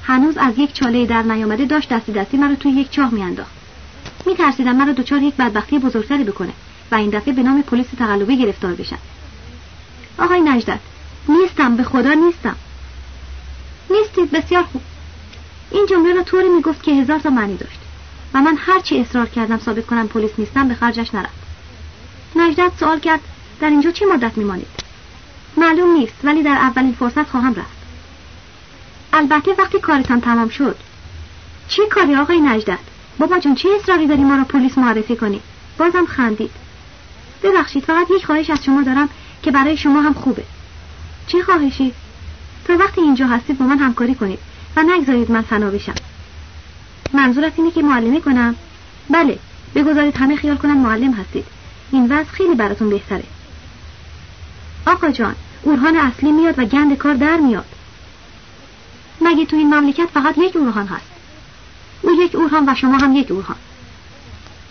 هنوز از یک چاله در نیامده داشت دستی دستی مرا توی یک چاه میانداخت. میترسیدم مرا دچار یک بدبختی بزرگتری بکنه و این دفعه به نام پلیس تقلبی گرفتار بشم. آقای نجدت نیستم به خدا نیستم. نیستید بسیار خوب. این جمله را طوری می‌گفت که هزار تا معنی داشت. و من هرچی اصرار کردم ثابت کنم پلیس نیستم به خرجش نرفت. نجدت سوال کرد در اینجا چه مدت میمانید؟ معلوم نیست ولی در اولین فرصت خواهم رفت. البته وقتی کارتان تمام شد چه کاری آقای نجدت؟ بابا جون چه اصراری داری ما را پلیس معرفی کنی؟ بازم خندید. ببخشید فقط یک خواهش از شما دارم که برای شما هم خوبه. چه خواهشی؟ تا وقتی اینجا هستید با من همکاری کنید و نگذارید من فنا بشم. منظورت اینه که معلمی کنم؟ بله بگذارید همه خیال کنم معلم هستید. این وضع خیلی براتون بهتره. آقا جان اورهان اصلی میاد و گند کار در میاد. مگه تو این مملکت فقط یک اورهان هست؟ او یک اورهان و شما هم یک اورهان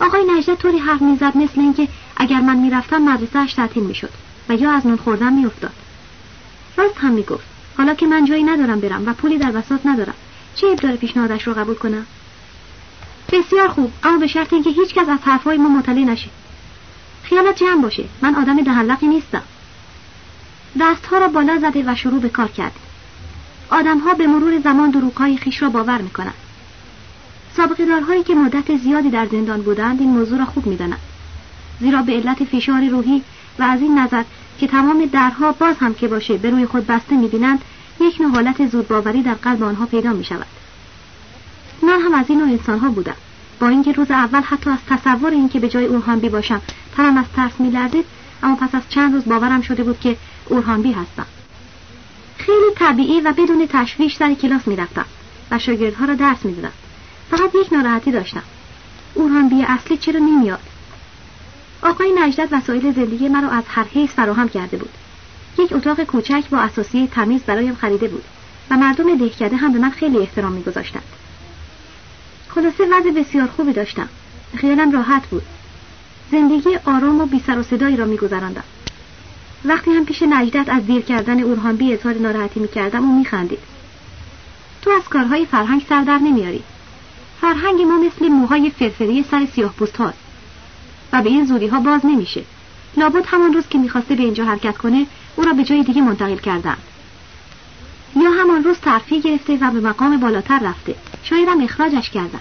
آقای نجده طوری حرف می‌زد مثل اینکه اگر من می‌رفتم مدرسهاش تعطیل می‌شد و یا از نون خوردن میافتاد. راست هم می‌گفت. حالا که من جایی ندارم برم و پولی در بساط ندارم چه ابدار پیشنهادش رو قبول کنم؟ بسیار خوب اما به شرط اینکه هیچکس از حرفهای ما مطلع نشه. خیالت جمع باشه من آدم دهنلقی نیستم. دستها را بالا زده و شروع به کار کرد. آدمها به مرور زمان دروغهای خیش را باور می‌کنند. سابقه دارهایی که مدت زیادی در زندان بودند این موضوع را خوب می‌دانند. زیرا به علت فشار روحی و از این نظر که تمام درها باز هم که باشه به روی خود بسته می‌بینند یک نوع حالت زودباوری در قلب آنها پیدا می شود من هم از این نوع انسان ها بودم با اینکه روز اول حتی از تصور اینکه به جای اورهانبی باشم تنم از ترس میلرزید اما پس از چند روز باورم شده بود که اورهانبی هستم. خیلی طبیعی و بدون تشویش سر کلاس می‌رفتم و شاگردها را درس می‌دادم. فقط یک ناراحتی داشتم. اورهانبی اصلی چرا نمیاد؟ آقای نجدت وسایل زندگی مرا از هر حیث فراهم کرده بود. یک اتاق کوچک با اساسی تمیز برایم خریده بود و مردم دهکده هم به من خیلی احترام میگذاشتند. خلاصه وضع بسیار خوبی داشتم. خیالم راحت بود. زندگی آرام و بی سر و صدایی را میگذراندم. وقتی هم پیش نجدت از دیر کردن اورهانبی اظهار ناراحتی می‌کردم او میخندید. تو از کارهای فرهنگ سر در نمیاری فرهنگ ما مثل موهای فرفری سر سیاه پوست هاست. و به این زودی ها باز نمیشه. لابد همان روز که می‌خواسته به اینجا حرکت کنه او را به جای دیگه منتقل کردن یا همان روز ترفیع گرفته و به مقام بالاتر رفته. شاید هم اخراجش کردن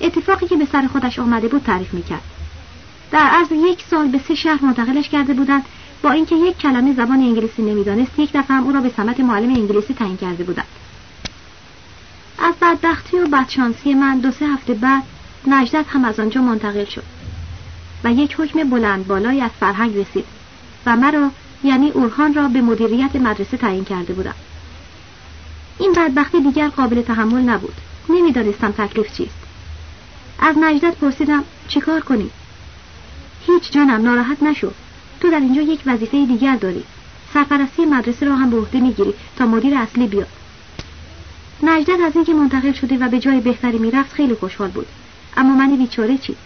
اتفاقی که به سر خودش آمده بود تعریف می‌کرد. در عرض یک سال به سه شهر منتقلش کرده بودند. با اینکه یک کلمه زبان انگلیسی نمی‌دانست یک دفعه هم او را به سمت معلم انگلیسی تعیین کرده بودند. از بدبختی و بدشانسی من دو سه هفته بعد نجدت هم از آنجا منتقل شد و یک حکم بلند بالای از فرهنگ رسید و مرا یعنی اورهان را به مدیریت مدرسه تعیین کرده بودم. این بدبختی دیگر قابل تحمل نبود. نمی‌دانستم تکلیف چیست. از نجدت پرسیدم چیکار کنیم هیچ جانم ناراحت نشو. تو در اینجا یک وظیفه دیگر داری. سرپرستی مدرسه را هم به عهده می‌گیری تا مدیر اصلی بیاد. نجدت از اینکه منتقل شده و به جای بهتری می‌رفت خیلی خوشحال بود. اما من بیچاره چی؟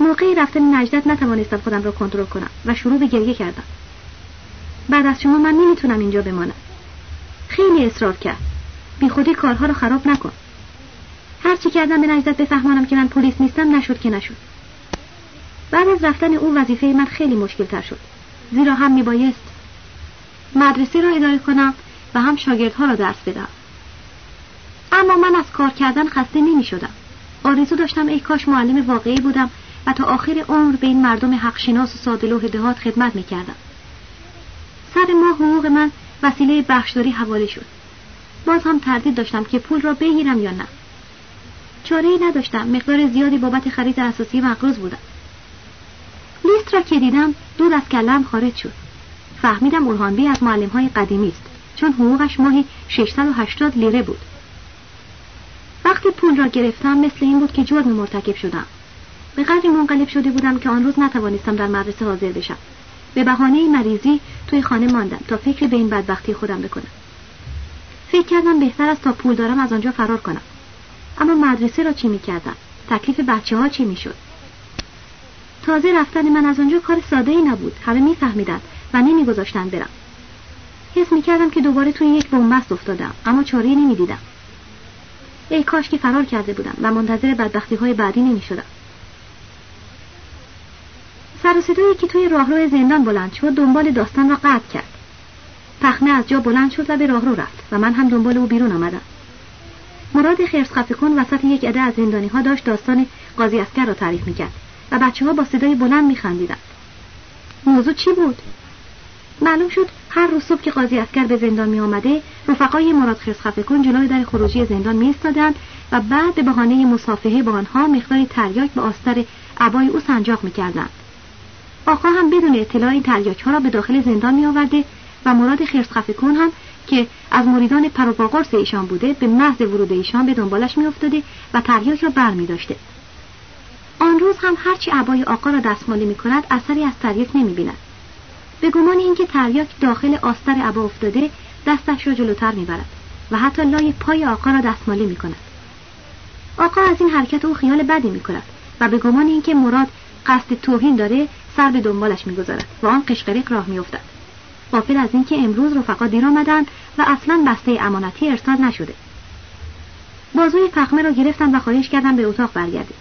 موقعی رفتن نجدت نتوانستم خودم را کنترل کنم و شروع به گریه کردم. بعد از شما من نمی‌تونم اینجا بمانم. خیلی اصرار کرد. بی خودی کارها رو خراب نکن. هرچی کردم به نجدت بفهمانم که من پلیس نیستم نشد که نشد. بعد از رفتن او وظیفه من خیلی مشکل تر شد. زیرا هم میبایست مدرسه را اداره کنم و هم شاگردها را درس بدم. اما من از کار کردن خسته نمی شدم آرزو داشتم ای کاش معلم واقعی بودم و تا آخر عمر به این مردم حقشناس و سادلوه دهات خدمت می‌کردم. سر ماه حقوق من وسیله بخشداری حواله شد. باز هم تردید داشتم که پول را بگیرم یا نه. چاره ای نداشتم مقدار زیادی بابت خرید اساسی مقروض بودم. لیست را که دیدم دود از کلم خارج شد. فهمیدم اورهانبی از معلم های قدیمی است چون حقوقش ماهی 680 لیره بود. وقتی پول را گرفتم مثل این بود که جرم مرتکب شدم. به قدری منقلب شده بودم که آن روز نتوانستم در مدرسه حاضر بشم. به بهانه مریضی توی خانه ماندم تا فکر به این بدبختی خودم بکنم. فکر کردم بهتر است تا پول دارم از آنجا فرار کنم. اما مدرسه را چی می‌کردم؟ تکلیف بچه ها چی می‌شد؟ تازه رفتن من از آنجا کار ساده ای نبود. همه میفهمیدند و نمیگذاشتند برم. حس می‌کردم که دوباره توی یک بنبست افتادم اما چاره نمی‌دیدم. ای کاش که فرار کرده بودم و منتظر بدبختی های بعدی نمی‌شدم. سر صدایی که توی راهرو زندان بلند شد دنبال داستان را قطع کرد. پخنه از جا بلند شد و به راه رو رفت و من هم دنبال او بیرون آمدم. مراد خرس کن وسط یک عده از زندانی ها داشت داستان قاضی اسکر را تعریف می‌کرد و بچه ها با صدای بلند میخندیدند. موضوع چی بود؟ معلوم شد هر روز صبح که قاضی اسکر به زندان می آمده رفقای مراد خرس خفه کن جلوی در خروجی زندان می و بعد به بهانه مصافحه با آنها مقداری تریاک به آستر عبای او سنجاق می‌کردند آقا هم بدون اطلاع این تریاک ها را به داخل زندان می آورده و مراد خرس خفه کن هم که از مریدان پروپاگورس ایشان بوده به محض ورود ایشان به دنبالش میافتاده و تریاک را بر می داشته. آن روز هم هرچی عبای آقا را دستمالی می کند اثری از تریاک نمی بیند. به گمان اینکه تریاک داخل آستر عبا افتاده دستش را جلوتر می‌برد و حتی لای پای آقا را دستمالی می کند. آقا از این حرکت او خیال بدی می کند و به گمان اینکه مراد قصد توهین داره سر به دنبالش می‌گذارد و آن قشقرق راه میافتد. غافل از اینکه امروز رفقا دیر آمدند و اصلا بسته امانتی ارسال نشده. بازوی فخمه را گرفتم و خواهش کردم به اتاق برگرده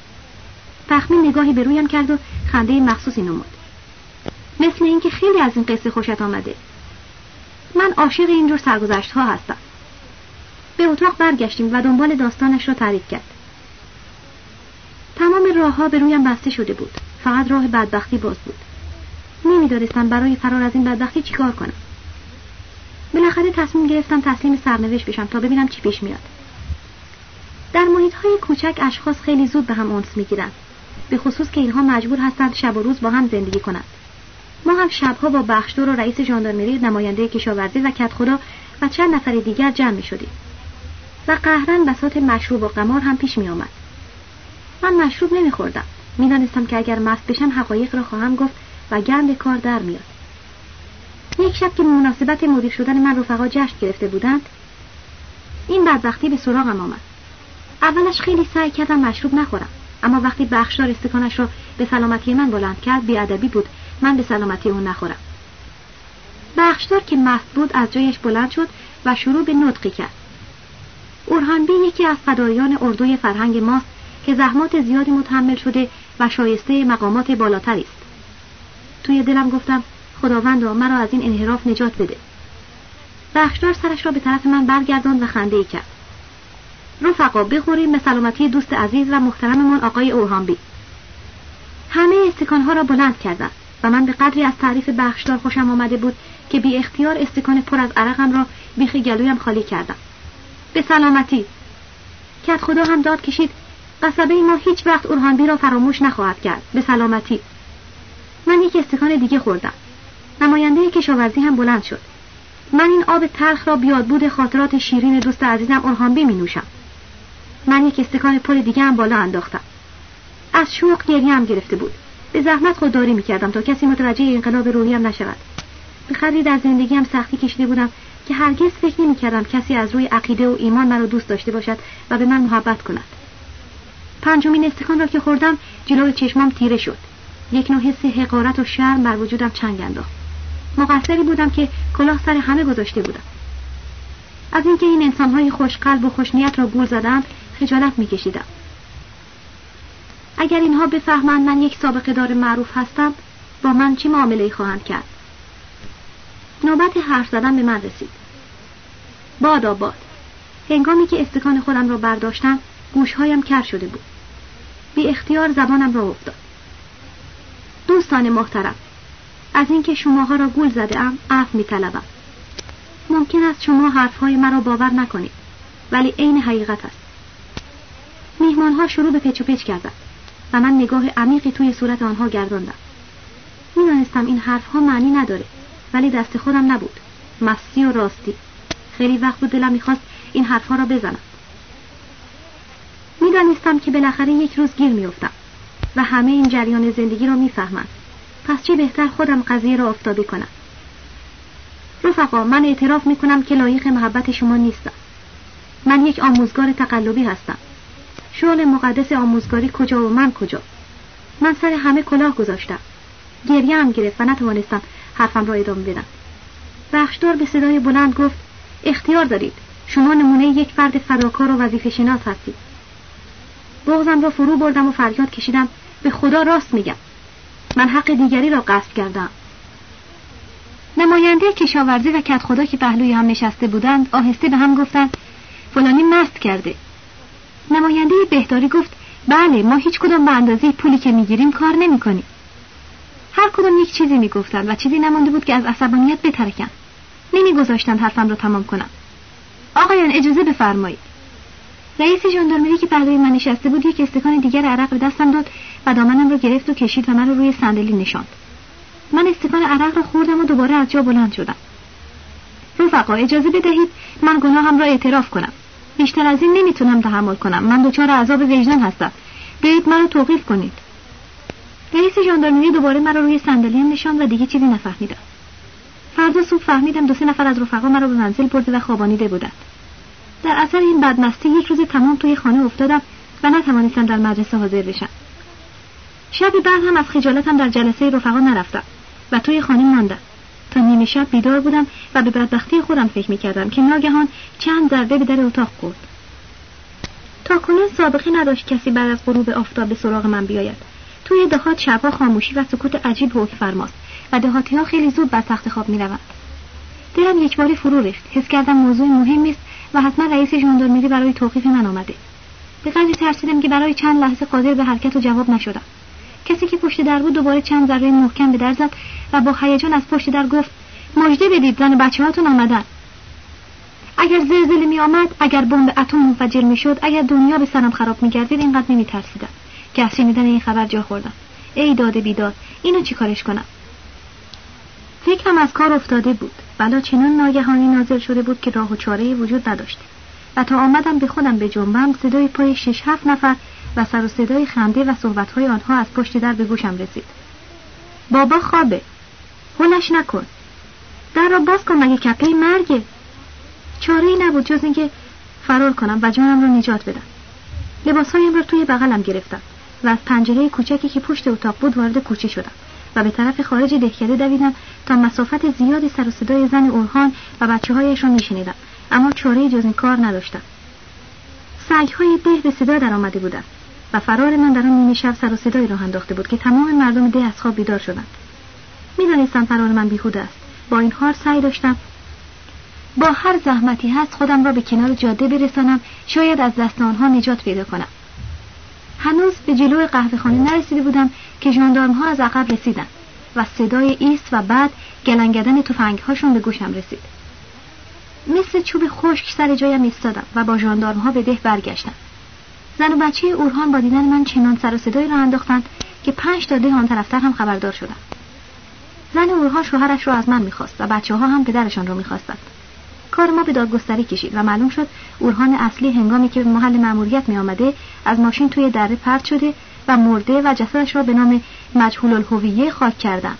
فخمی نگاهی به رویم کرد و خنده مخصوصی نمود. مثل اینکه خیلی از این قصه خوشت آمده. من عاشق اینجور سرگذشت ها هستم. به اتاق برگشتیم و دنبال داستانش را تعریف کرد. تمام راه ها به رویم بسته شده بود. فقط راه بدبختی باز بود. نمی‌دانستم برای فرار از این بدبختی چیکار کنم. بالاخره تصمیم گرفتم تسلیم سرنوشت بشم تا ببینم چی پیش میاد. در محیط های کوچک اشخاص خیلی زود به هم انس می‌گیرند. به خصوص که اینها مجبور هستند شب و روز با هم زندگی کنند. ما هم شبها با بخشدور و رئیس ژاندارمری نماینده کشاورزی و کت خدا و چند نفر دیگر جمع می شدیم و قهرن بسات مشروب و قمار هم پیش می آمد. من مشروب نمیخوردم. می‌دانستم که اگر مست بشم حقایق را خواهم گفت و گند کار در میاد یک شب که مناسبت مدیر شدن من رفقا جشن گرفته بودند این بدبختی به سراغم آمد. اولش خیلی سعی کردم مشروب نخورم اما وقتی بخشدار استکانش را به سلامتی من بلند کرد بیادبی بود من به سلامتی اون نخورم. بخشدار که مست بود از جایش بلند شد و شروع به نطقی کرد. اورهانبی یکی از فدایان اردوی فرهنگ ماست که زحمات زیادی متحمل شده و شایسته مقامات بالاتری است. توی دلم گفتم خداوندا مرا از این انحراف نجات بده. بخشدار سرش را به طرف من برگرداند و خنده ای کرد. رفقا بخوریم به سلامتی دوست عزیز و محترممان آقای اورهانبی همه استکانها را بلند کردند. و من به قدری از تعریف بخشدار خوشم آمده بود که بی اختیار استکان پر از عرقم را بیخی گلویم خالی کردم. به سلامتی. کت خدا هم داد کشید قصبه ما هیچ وقت اورهانبی را فراموش نخواهد کرد. به سلامتی. من یک استکان دیگه خوردم. نماینده کشاورزی هم بلند شد. من این آب تلخ را بیاد بود خاطرات شیرین دوست عزیزم اورهانبی می نوشم. من یک استکان پر دیگه هم بالا انداختم. از شوق گریه هم گرفته بود. به زحمت خودداری می‌کردم تا کسی متوجه انقلاب روحیم نشود. به خری در زندگیم سختی کشیده بودم که هرگز فکر نمی‌کردم کسی از روی عقیده و ایمان مرا دوست داشته باشد و به من محبت کند. پنجمین استکان را که خوردم جلوی چشمام تیره شد. یک نوع حس حقارت و شرم بر وجودم چنگ انداخت. مقصری بودم که کلاه سر همه گذاشته بودم. از اینکه این انسانهای خوشقلب و خوشنیت را گول زدند خجالت میکشیدم. اگر اینها بفهمند من یک سابقه دار معروف هستم با من چه معامله خواهند کرد؟ نوبت حرف زدن به من رسید. باد آباد. هنگامی که استکان خودم را برداشتم گوشهایم کر شده بود. بی اختیار زبانم را افتاد. دوستان محترم از اینکه شماها را گول زده ام عفو می طلبم. ممکن است شما حرفهای مرا باور نکنید ولی عین حقیقت است. میهمانها شروع به پچ و پچ کردند. و من نگاه عمیقی توی صورت آنها گرداندم. می‌دانستم این حرفها معنی نداره ولی دست خودم نبود. مستی و راستی. خیلی وقت بود دلم می‌خواست این حرفها را بزنم. می‌دانستم که بالاخره یک روز گیر میافتم و همه این جریان زندگی را می‌فهمند پس چه بهتر خودم قضیه را آفتابی کنم. رفقا من اعتراف می‌کنم که لایق محبت شما نیستم. من یک آموزگار تقلبی هستم. شغل مقدس آموزگاری کجا و من کجا؟ من سر همه کلاه گذاشتم. گریه هم گرفت و نتوانستم حرفم را ادامه بدم. بخشدار به صدای بلند گفت اختیار دارید. شما نمونه یک فرد فداکار و وظیفه شناس هستید. بغزم را فرو بردم و فریاد کشیدم به خدا راست میگم. من حق دیگری را قصد کردم. نماینده کشاورزی و کت خدا که پهلوی هم نشسته بودند آهسته به هم گفتند فلانی مست کرده. نماینده بهداری گفت بله ما هیچ کدام به اندازه پولی که می‌گیریم کار نمی‌کنیم. هر کدوم یک چیزی می‌گفتند و چیزی نمانده بود که از عصبانیت بترکم. نمیگذاشتند حرفم را تمام کنم. آقایان اجازه بفرمایید. رئیس ژاندارمری که پهلوی من نشسته بود یک استکان دیگر عرق به دستم داد و دامنم را گرفت و کشید و من رو روی صندلی نشاند. من استکان عرق را خوردم و دوباره از جا بلند شدم. رفقا اجازه بدهید من گناهم را اعتراف کنم. بیشتر از این نمی‌تونم تحمل کنم. من دچار عذاب وجدان هستم. بیایید منو توقیف کنید. رئیس ژاندارمری دوباره مرا روی صندلی نشاند و دیگه چیزی نفهمیدم. فردا صبح فهمیدم دو سه نفر از رفقا مرا به منزل برده و خوابانیده بودند. در اثر این بدمستی یک روز تمام توی خانه افتادم و نتوانستم در مدرسه حاضر بشم. شبی بعد هم از خجالتم در جلسه رفقا نرفتم و توی خانه ماندم. تا نیمه شب بیدار بودم و به بدبختی خودم فکر می‌کردم که ناگهان چند ضربه به در اتاق خورد. تا کنون سابقه نداشت کسی بعد از غروب آفتاب به سراغ من بیاید. توی دهات شبها خاموشی و سکوت عجیب حکم فرماست و دهاتی ها خیلی زود بر تخت خواب می‌روند. دلم یک باری فرو ریخت. حس کردم موضوع مهمی است و حتما رئیس ژاندارمری برای توقیف من آمده. به قدری ترسیدم که برای چند لحظه قادر به حرکت و جواب نشدم. کسی که پشت در بود دوباره چند ذره محکم به در زد و با هیجان از پشت در گفت مژده بدید زن بچه هاتون آمدن. اگر زلزله می آمد اگر بمب اتم منفجر می شد اگر دنیا به سرم خراب می گردید اینقدر نمی ترسیدم که از شنیدن این خبر جا خوردم ای داده بیداد اینو چی کارش کنم؟ فکرم از کار افتاده بود. بلا چنان ناگهانی نازل شده بود که راه و چاره وجود نداشت. و تا آمدم به خودم به جنبم صدای پای شش هفت نفر و سر و صدای خنده و صحبتهای آنها از پشت در به گوشم رسید. بابا خوابه. هلش نکن. در را باز کن مگه کپه مرگه. چاره ای نبود جز اینکه فرار کنم و جانم را نجات بدم. لباسهایم را توی بغلم گرفتم و از پنجره کوچکی که پشت اتاق بود وارد کوچه شدم و به طرف خارج دهکده دویدم تا مسافت زیادی سر و صدای زن اورهان و بچه هایش را میشنیدم. اما چاره جز این کار نداشتم. های ده به صدا در آمده بودند. و فرار من در آن نیمه شب سر و صدایی راه انداخته بود که تمام مردم ده از خواب بیدار شدند. می‌دانستم فرار من بیهوده است. با این حال سعی داشتم با هر زحمتی هست خودم را به کنار جاده برسانم شاید از دست آنها نجات پیدا کنم. هنوز به جلو قهوه خانه نرسیده بودم که ژاندارم ها از عقب رسیدن و صدای ایست و بعد گلنگدن تفنگ هاشون به گوشم رسید. مثل چوب خشک سر جایم ایستادم و با ژاندارم ها به ده برگشتم. زن و بچه اورهان با دیدن من چنان سر و صدایی را انداختند که پنج تا ده آن طرفتر هم خبردار شدم زن اورها شوهرش را از من می‌خواست و بچه ها هم پدرشان را می‌خواستند. کار ما به دادگستری کشید و معلوم شد اورهان اصلی هنگامی که به محل مأموریت می آمده از ماشین توی دره پرت شده و مرده و جسدش را به نام مجهول الهویه خاک کردند.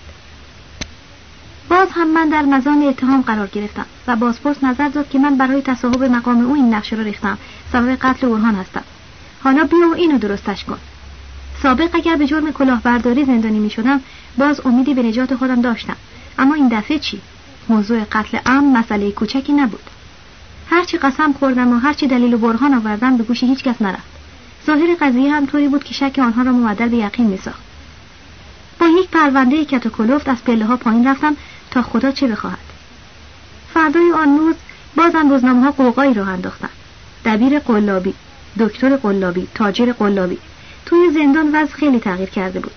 باز هم من در مزان اتهام قرار گرفتم و بازپرس نظر داد که من برای تصاحب مقام او این نقشه را ریختم. سبب قتل اورهان هستم. حالا بیا و اینو درستش کن. سابق اگر به جرم کلاهبرداری زندانی می شدم باز امیدی به نجات خودم داشتم. اما این دفعه چی؟ موضوع قتل ام مسئله کوچکی نبود. هرچی قسم خوردم و هرچی دلیل و برهان آوردم به گوش هیچ کس نرفت. ظاهر قضیه هم طوری بود که شک آنها را مبدل به یقین میساخت. با یک پرونده کت و کلفت از پله ها پایین رفتم تا خدا چه بخواهد. فردای آن روز بازم روزنامه ها قوقایی را انداختن. دبیر قلابی. دکتر قلابی تاجر قلابی توی زندان وضع خیلی تغییر کرده بود.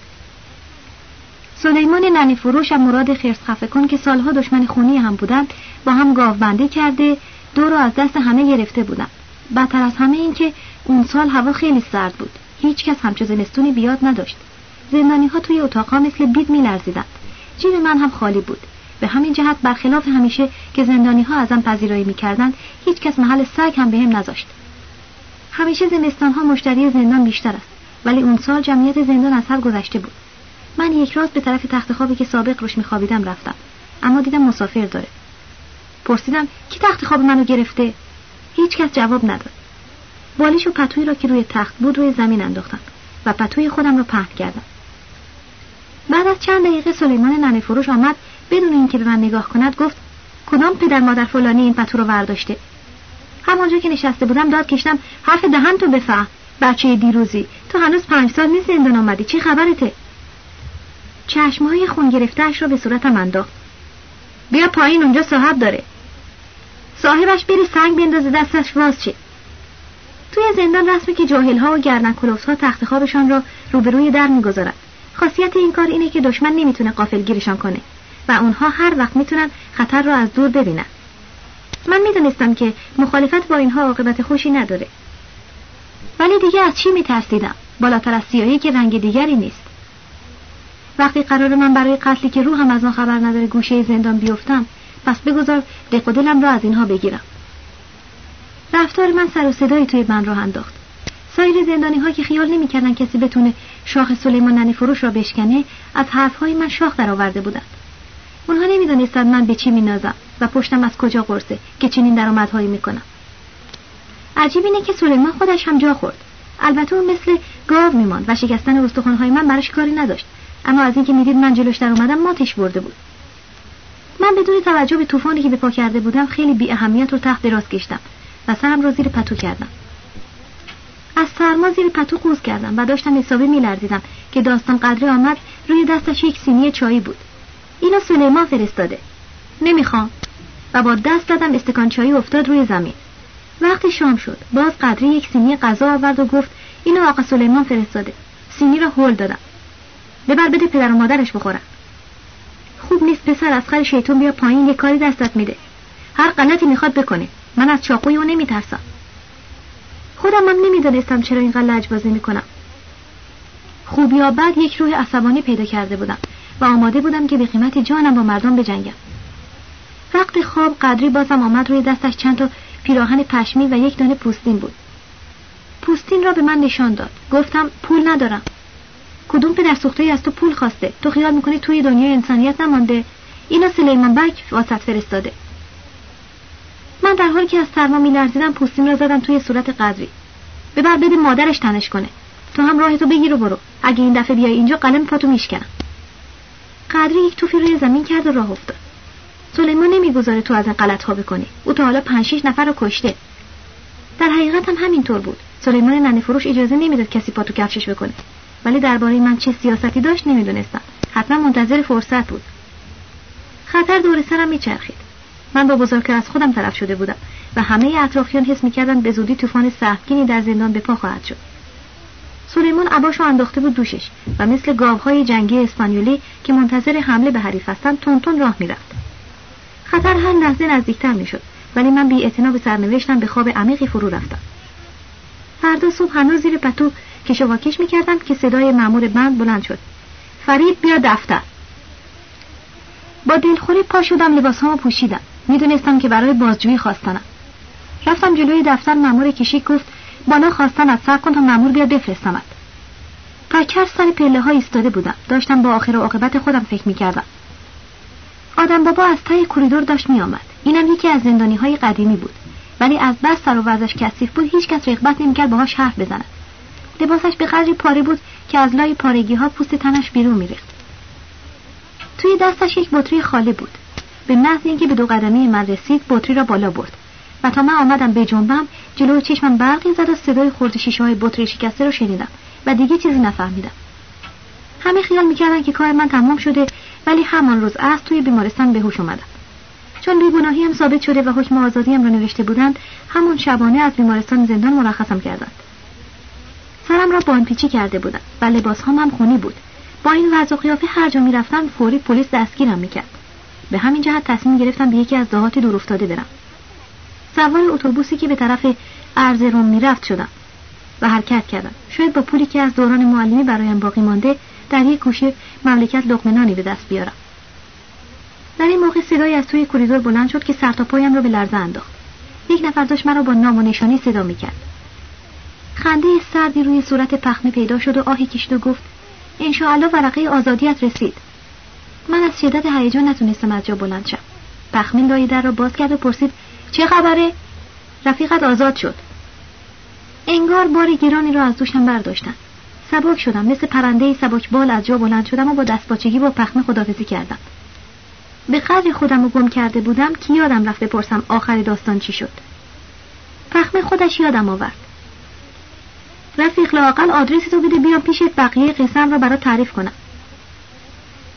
سلیمان ننی فروش و مراد خرس خفه کن که سالها دشمن خونی هم بودند با هم گاوبندی کرده دو رو از دست همه گرفته بودند. بدتر از همه این که اون سال هوا خیلی سرد بود. هیچ کس همچو زمستونی بیاد نداشت. زندانی ها توی اتاقها مثل بید میلرزیدند. جیب من هم خالی بود. به همین جهت برخلاف همیشه که زندانی ها ازم پذیرایی می‌کردند هیچ کس محل سگ هم بهم به نذاشت. همیشه زمستان ها مشتری زندان بیشتر است. ولی اون سال جمعیت زندان از حد گذشته بود. من یک راست به طرف تخت خوابی که سابق روش میخوابیدم رفتم. اما دیدم مسافر داره. پرسیدم کی تخت خواب منو گرفته؟ هیچ کس جواب نداد. بالیش و پتویی را که روی تخت بود روی زمین انداختم و پتوی خودم را پهن کردم. بعد از چند دقیقه سلیمان ننه فروش آمد بدون اینکه به من نگاه کند گفت کدام پدر مادر فلانی این پتو رو ورداشته؟ همانجا که نشسته بودم داد کشتم حرف دهن تو بفهم. بچه دیروزی تو هنوز پنج سال نیست زندان آمدی. چی خبرته؟ چشمهای خون گرفتهاش را به صورتم انداخت. بیا پایین اونجا صاحب داره. صاحبش بری سنگ بندازه دستش واز چه توی زندان رسمی که جاهل ها و گردن ها تخت خوابشان را روبروی در می‌گذارند. خاصیت این کار اینه که دشمن نمی‌تونه قافلگیرشان کنه و اونها هر وقت می‌تونن خطر را از دور ببینن. من می‌دونستم که مخالفت با اینها عاقبت خوشی نداره. ولی دیگه از چی میترسیدم؟ بالاتر از سیاهی که رنگ دیگری نیست. وقتی قرار من برای قتلی که روحم از آن خبر نداره گوشه زندان بیفتم پس بگذار دق و دلم را از اینها بگیرم. رفتار من سر و صدایی توی من راه انداخت. سایر زندانی ها که خیال نمی‌کردن کسی بتونه شاخ سلیمان ننی فروش را بشکنه از حرفهای من شاخ درآورده بودند. اونها نمی‌دانستند من به چی مینازم و پشتم از کجا قرصه که چنین درآمدهایی می‌کنم. عجیب اینه که سلیمان خودش هم جا خورد. البته اون مثل گاو میماند و شکستن استخوانهای من براش کاری نداشت. اما از اینکه می‌دید من جلوش در اومدم ماتش برده بود. من بدون توجه به طوفانی که به پا کرده بودم خیلی بی اهمیت رو تحت دراز کشتم و سرم رو زیر پتو کردم. از سرما زیر پتو قوز کردم و داشتم حسابی میلرزیدم که داستان قدری آمد روی دستش یک سینی چایی بود. اینو سلیمان فرستاده. نمی‌خوام. و با دست دادم استکان چایی افتاد روی زمین. وقتی شام شد باز قدری یک سینی غذا آورد و گفت اینو آقا سلیمان فرستاده. سینی را هل دادم. ببر بده پدر و مادرش بخورن. خوب نیست پسر از خر شیطون بیا پایین یه کاری دستت میده. هر غلطی می‌خواد بکنه. من از چاقوی او نمیترسم. خودم هم نمی‌دانستم چرا اینقدر لجبازی می‌کنم. خوب یا بد یک روح عصبانی پیدا کرده بودم. و آماده بودم که به قیمت جانم با مردم بجنگم. وقت خواب قدری بازم آمد روی دستش چند تا پیراهن پشمی و یک دانه پوستین بود. پوستین را به من نشان داد. گفتم پول ندارم. کدوم پدر سوخته از تو پول خواسته؟ تو خیال می‌کنی توی دنیای انسانیت نمانده؟ اینا سلیمان بک واسط فرستاده. من در حالی که از سرما میلرزیدم پوستین را زدم توی صورت قدری ببر بده مادرش تنش کنه. تو هم راه تو بگیر و برو. اگه این دفعه بیای اینجا قلم پاتو میشکنم. قدری یک توفی روی زمین کرد و راه افتاد. سلیمان نمی‌گذاره تو از این غلط ها بکنی او تا حالا پنج شیش نفر رو کشته. در حقیقت هم همینطور بود. سلیمان ننه فروش اجازه نمی‌داد کسی پاتو کفشش بکنه. ولی درباره من چه سیاستی داشت نمی‌دونستم. حتما منتظر فرصت بود. خطر دور سرم میچرخید. من با بزرگتر از خودم طرف شده بودم و همه اطرافیان حس می‌کردن به زودی طوفان سهمگینی در زندان به پا خواهد شد. سلیمان عباشو انداخته بود دوشش و مثل گاوهای جنگی اسپانیولی که منتظر حمله به حریف هستند تونتون راه می‌رفت. خطر هر لحظه نزدیکتر می‌شد ولی من بی به سرنوشتم به خواب عمیقی فرو رفتم. فردا صبح هنوز زیر پتو کش و می‌کردم که صدای مأمور بند بلند شد. فرید بیا دفتر. با دلخوری پا شدم لباسهامو پوشیدم. می‌دونستم که برای بازجویی خواستنم. رفتم جلوی دفتر مأمور کشیک گفت بالا خواستن از سر کن تا مأمور بیاد بفرستمت. پکر سر پله ها ایستاده بودم. داشتم با آخر و عاقبت خودم فکر می‌کردم. آدم بابا از تای کوریدور داشت میآمد. اینم یکی از زندانی های قدیمی بود. ولی از بس سر و ورزش کثیف بود هیچکس رغبت نمی‌کرد باهاش حرف بزند. لباسش به قدری پاره بود که از لای پارگی ها پوست تنش بیرون میریخت. توی دستش یک بطری خالی بود. به محض اینکه به دو قدمی من رسید بطری را بالا برد. و تا من آمدم به جنبم جلو چشمم برقی زد و صدای خورد شیشه های بطری شکسته رو شنیدم و دیگه چیزی نفهمیدم. همه خیال می‌کردن که کار من تمام شده ولی همان روز از توی بیمارستان به هوش اومدم. چون هم ثابت شده و حکم آزادیم را نوشته بودند همون شبانه از بیمارستان زندان مرخصم کردند سرم را بانپیچی کرده بودم و لباس هم خونی بود. با این وضع و قیافه هر جا می‌رفتم فوری پلیس دستگیرم می‌کرد. به همین جهت تصمیم گرفتم به یکی از دهات دور افتاده برم. سوار اتوبوسی که به طرف ارزروم می‌رفت شدم و حرکت کردم. شاید با پولی که از دوران معلمی برایم باقی مانده در یک گوشه مملکت لقمنانی به دست بیارم. در این موقع صدایی از توی کریدور بلند شد که سر تا پایم را به لرزه انداخت. یک نفر داشت مرا با نام و نشانی صدا می‌کرد. خنده سردی روی صورت پخمه پیدا شد و آهی کشید و گفت انشاءالله ورقه آزادیت رسید. من از شدت هیجان نتونستم از جا بلند شم. پخمین لای در را باز کرد و پرسید چه خبره؟ رفیقت آزاد شد. انگار باری گیرانی را از دوشم برداشتن. سبک شدم مثل پرنده سبک بال از جا بلند شدم و با دستپاچگی با پخمه خدافزی کردم. به قدری خودم رو گم کرده بودم که یادم رفت بپرسم آخر داستان چی شد. پخمه خودش یادم آورد. رفیق لاقل آدرس تو بده بیام پیش بقیه قسم را برای تعریف کنم.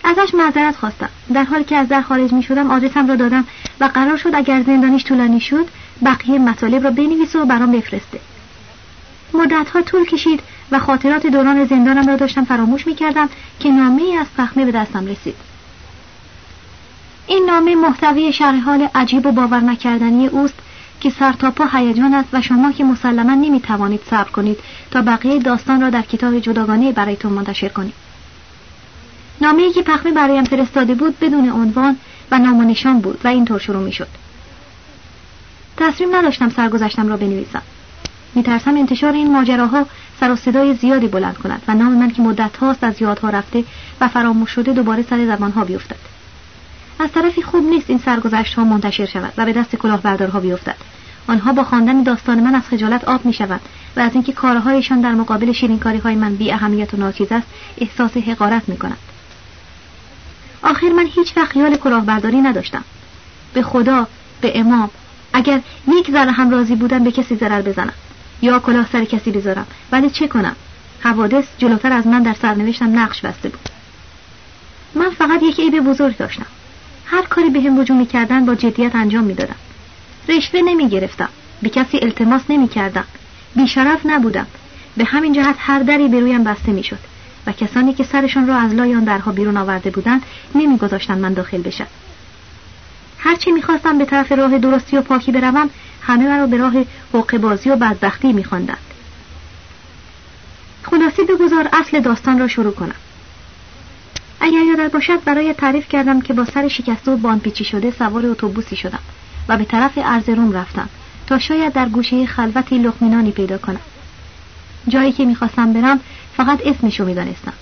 ازش معذرت خواستم. در حالی که از در خارج می شدم آدرسم را دادم و قرار شد اگر زندانیش طولانی شد بقیه مطالب را بنویسه و برام بفرسته. مدتها طول کشید و خاطرات دوران زندانم را داشتم فراموش می کردم که نامه از پخمه به دستم رسید. این نامه محتوی شرح حال عجیب و باور نکردنی اوست که سر تا پا هیجان است و شما که مسلما نمی توانید صبر کنید تا بقیه داستان را در کتاب جداگانه برایتون منتشر کنید. نامه که پخمه برایم فرستاده بود بدون عنوان و نام و نشان بود و اینطور شروع می شد تصمیم نداشتم سرگذشتم را بنویسم. میترسم انتشار این ماجراها سر و صدای زیادی بلند کند و نام من که مدت هاست از یادها رفته و فراموش شده دوباره سر زبانها بیفتد. از طرفی خوب نیست این سرگذشت ها منتشر شود و به دست کلاهبردارها بیفتد. آنها با خواندن داستان من از خجالت آب می شود و از اینکه کارهایشان در مقابل شیرینکاری های من بی اهمیت و ناچیز است احساس حقارت می کند آخر من هیچ وقت خیال کلاهبرداری نداشتم. به خدا به امام اگر یک ذره هم راضی بودم به کسی ضرر بزنم. یا کلاه سر کسی بذارم. ولی چه کنم؟ حوادث جلوتر از من در سرنوشتم نقش بسته بود. من فقط یک عیب بزرگ داشتم. هر کاری به رجوع می‌کردن با جدیت انجام می‌دادم. رشوه نمی‌گرفتم. به کسی التماس نمی‌کردم. بیشرف نبودم. به همین جهت هر دری به رویم بسته می‌شد. کسانی که سرشان را از لای آن درها بیرون آورده بودند نمیگذاشتند من داخل بشم. هرچی می‌خواستم به طرف راه درستی و پاکی بروم همه مرا به راه حقوق بازی و بدبختی میخواندند. خلاصی بگذار اصل داستان را شروع کنم. اگر یادت باشد برای تعریف کردم که با سر شکسته و باندپیچی شده سوار اتوبوسی شدم و به طرف ارزروم رفتم تا شاید در گوشه خلوتی لخمینانی پیدا کنم. جایی که می‌خواستم برم فقط اسمشو می‌دانستم.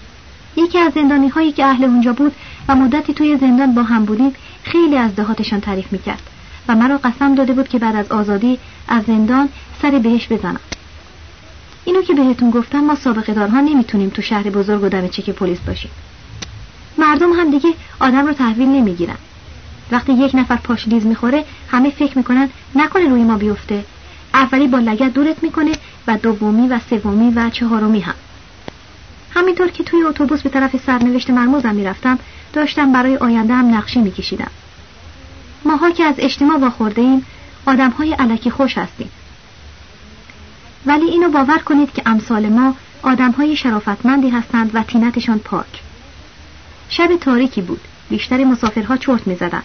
یکی از زندانی هایی که اهل اونجا بود و مدتی توی زندان با هم بودیم خیلی از دهاتشان تعریف می‌کرد و مرا قسم داده بود که بعد از آزادی از زندان سر بهش بزنم. اینو که بهتون گفتم ما سابقه دارها نمی‌تونیم تو شهر بزرگ و دم چک پلیس باشیم. مردم هم دیگه آدم رو تحویل نمی‌گیرن. وقتی یک نفر پاش لیز می‌خوره همه فکر می‌کنن نکنه روی ما بیفته. اولی با لگت دورت می‌کنه و دومی و سومی و چهارمی هم. همینطور که توی اتوبوس به طرف سرنوشت مرموزم می‌رفتم داشتم برای آینده هم نقشه میکشیدم. ماها که از اجتماع واخورده ایم آدم های علکی خوش هستیم. ولی اینو باور کنید که امثال ما آدم های شرافتمندی هستند و تینتشان پاک. شب تاریکی بود. بیشتر مسافرها چرت می‌زدند.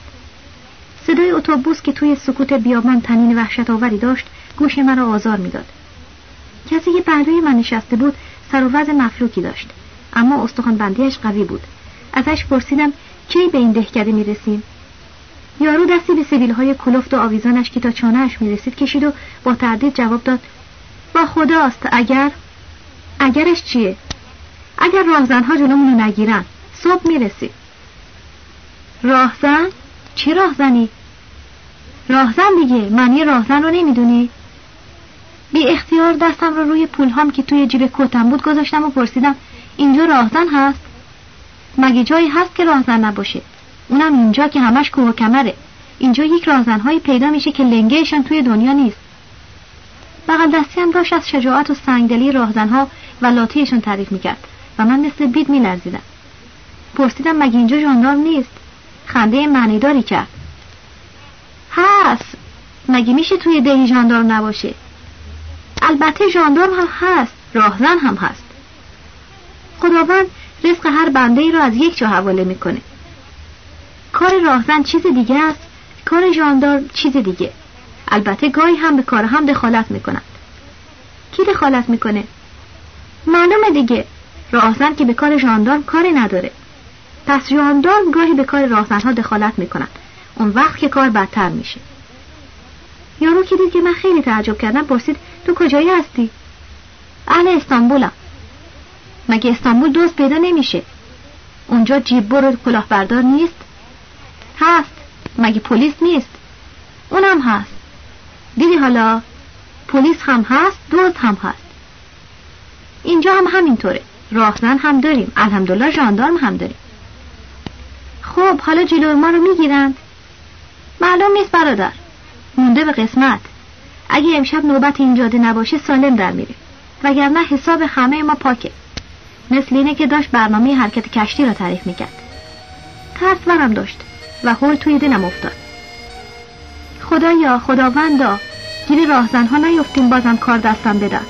صدای اتوبوس که توی سکوت بیابان تنین وحشت آوری داشت گوش مرا آزار می‌داد. کسی که پهلوی من نشسته بود سر و مفلوکی داشت. اما استخوان بندیش قوی بود. ازش پرسیدم کی به این دهکده می‌رسیم؟ یارو دستی به سبیل های کلفت و آویزانش که تا چانهش می‌رسید کشید و با تردید جواب داد با خداست اگر؟ اگرش چیه؟ اگر راهزنها جلومونو نگیرن صبح می‌رسیم. راهزن؟ چه راهزنی؟ راهزن دیگه معنی راهزن رو نمی‌دونی؟ بی اختیار دستم رو روی پول هم که توی جیب کتم بود گذاشتم و پرسیدم اینجا راهزن هست؟ مگه جایی هست که راهزن نباشه؟ اونم اینجا که همش کوه و کمره. اینجا یک راهزنهایی پیدا میشه که لنگهشان توی دنیا نیست. بغل دستی هم داشت از شجاعت و سنگدلی راهزنها و لاتیشون تعریف می‌کرد و من مثل بید میلرزیدم. پرسیدم مگه اینجا ژاندارم نیست؟ خنده معنیداری کرد. هست. مگه میشه توی دهی ژاندارم نباشه؟ البته ژاندارم هم هست راهزن هم هست. خداوند رزق هر بنده ای را از یک جا حواله می‌کنه. کار راهزن چیز دیگه است کار ژاندار چیز دیگه. البته گاهی هم به کار هم دخالت می‌کنند. کی دخالت می‌کنه؟ معلومه دیگه. راهزن که به کار ژاندارم کاری نداره. پس ژاندارم گاهی به کار راهزنها دخالت می‌کنن اون وقت که کار بدتر میشه. یارو که دید که من خیلی تعجب کردم پرسید تو کجایی هستی؟ اهل استانبولم مگه استانبول دوست پیدا نمیشه؟ اونجا جیب برو کلاهبردار نیست؟ هست. مگه پلیس نیست؟ اونم هست. دیدی حالا پلیس هم هست دوست هم هست. اینجا هم همینطوره. راهزن هم داریم. الحمدلله ژاندارم هم داریم. خب حالا جلو ما رو می‌گیرند. معلوم نیست برادر. مونده به قسمت. اگه امشب نوبت این جاده نباشه سالم در میره وگرنه حساب همه ما پاکه. مثل اینه که داشت برنامه حرکت کشتی را تعریف می‌کرد. ترس ورم داشت و هول توی دلم افتاد. خدایا خداوندا گیر راهزنها نیفتیم بازم کار دستم بدن.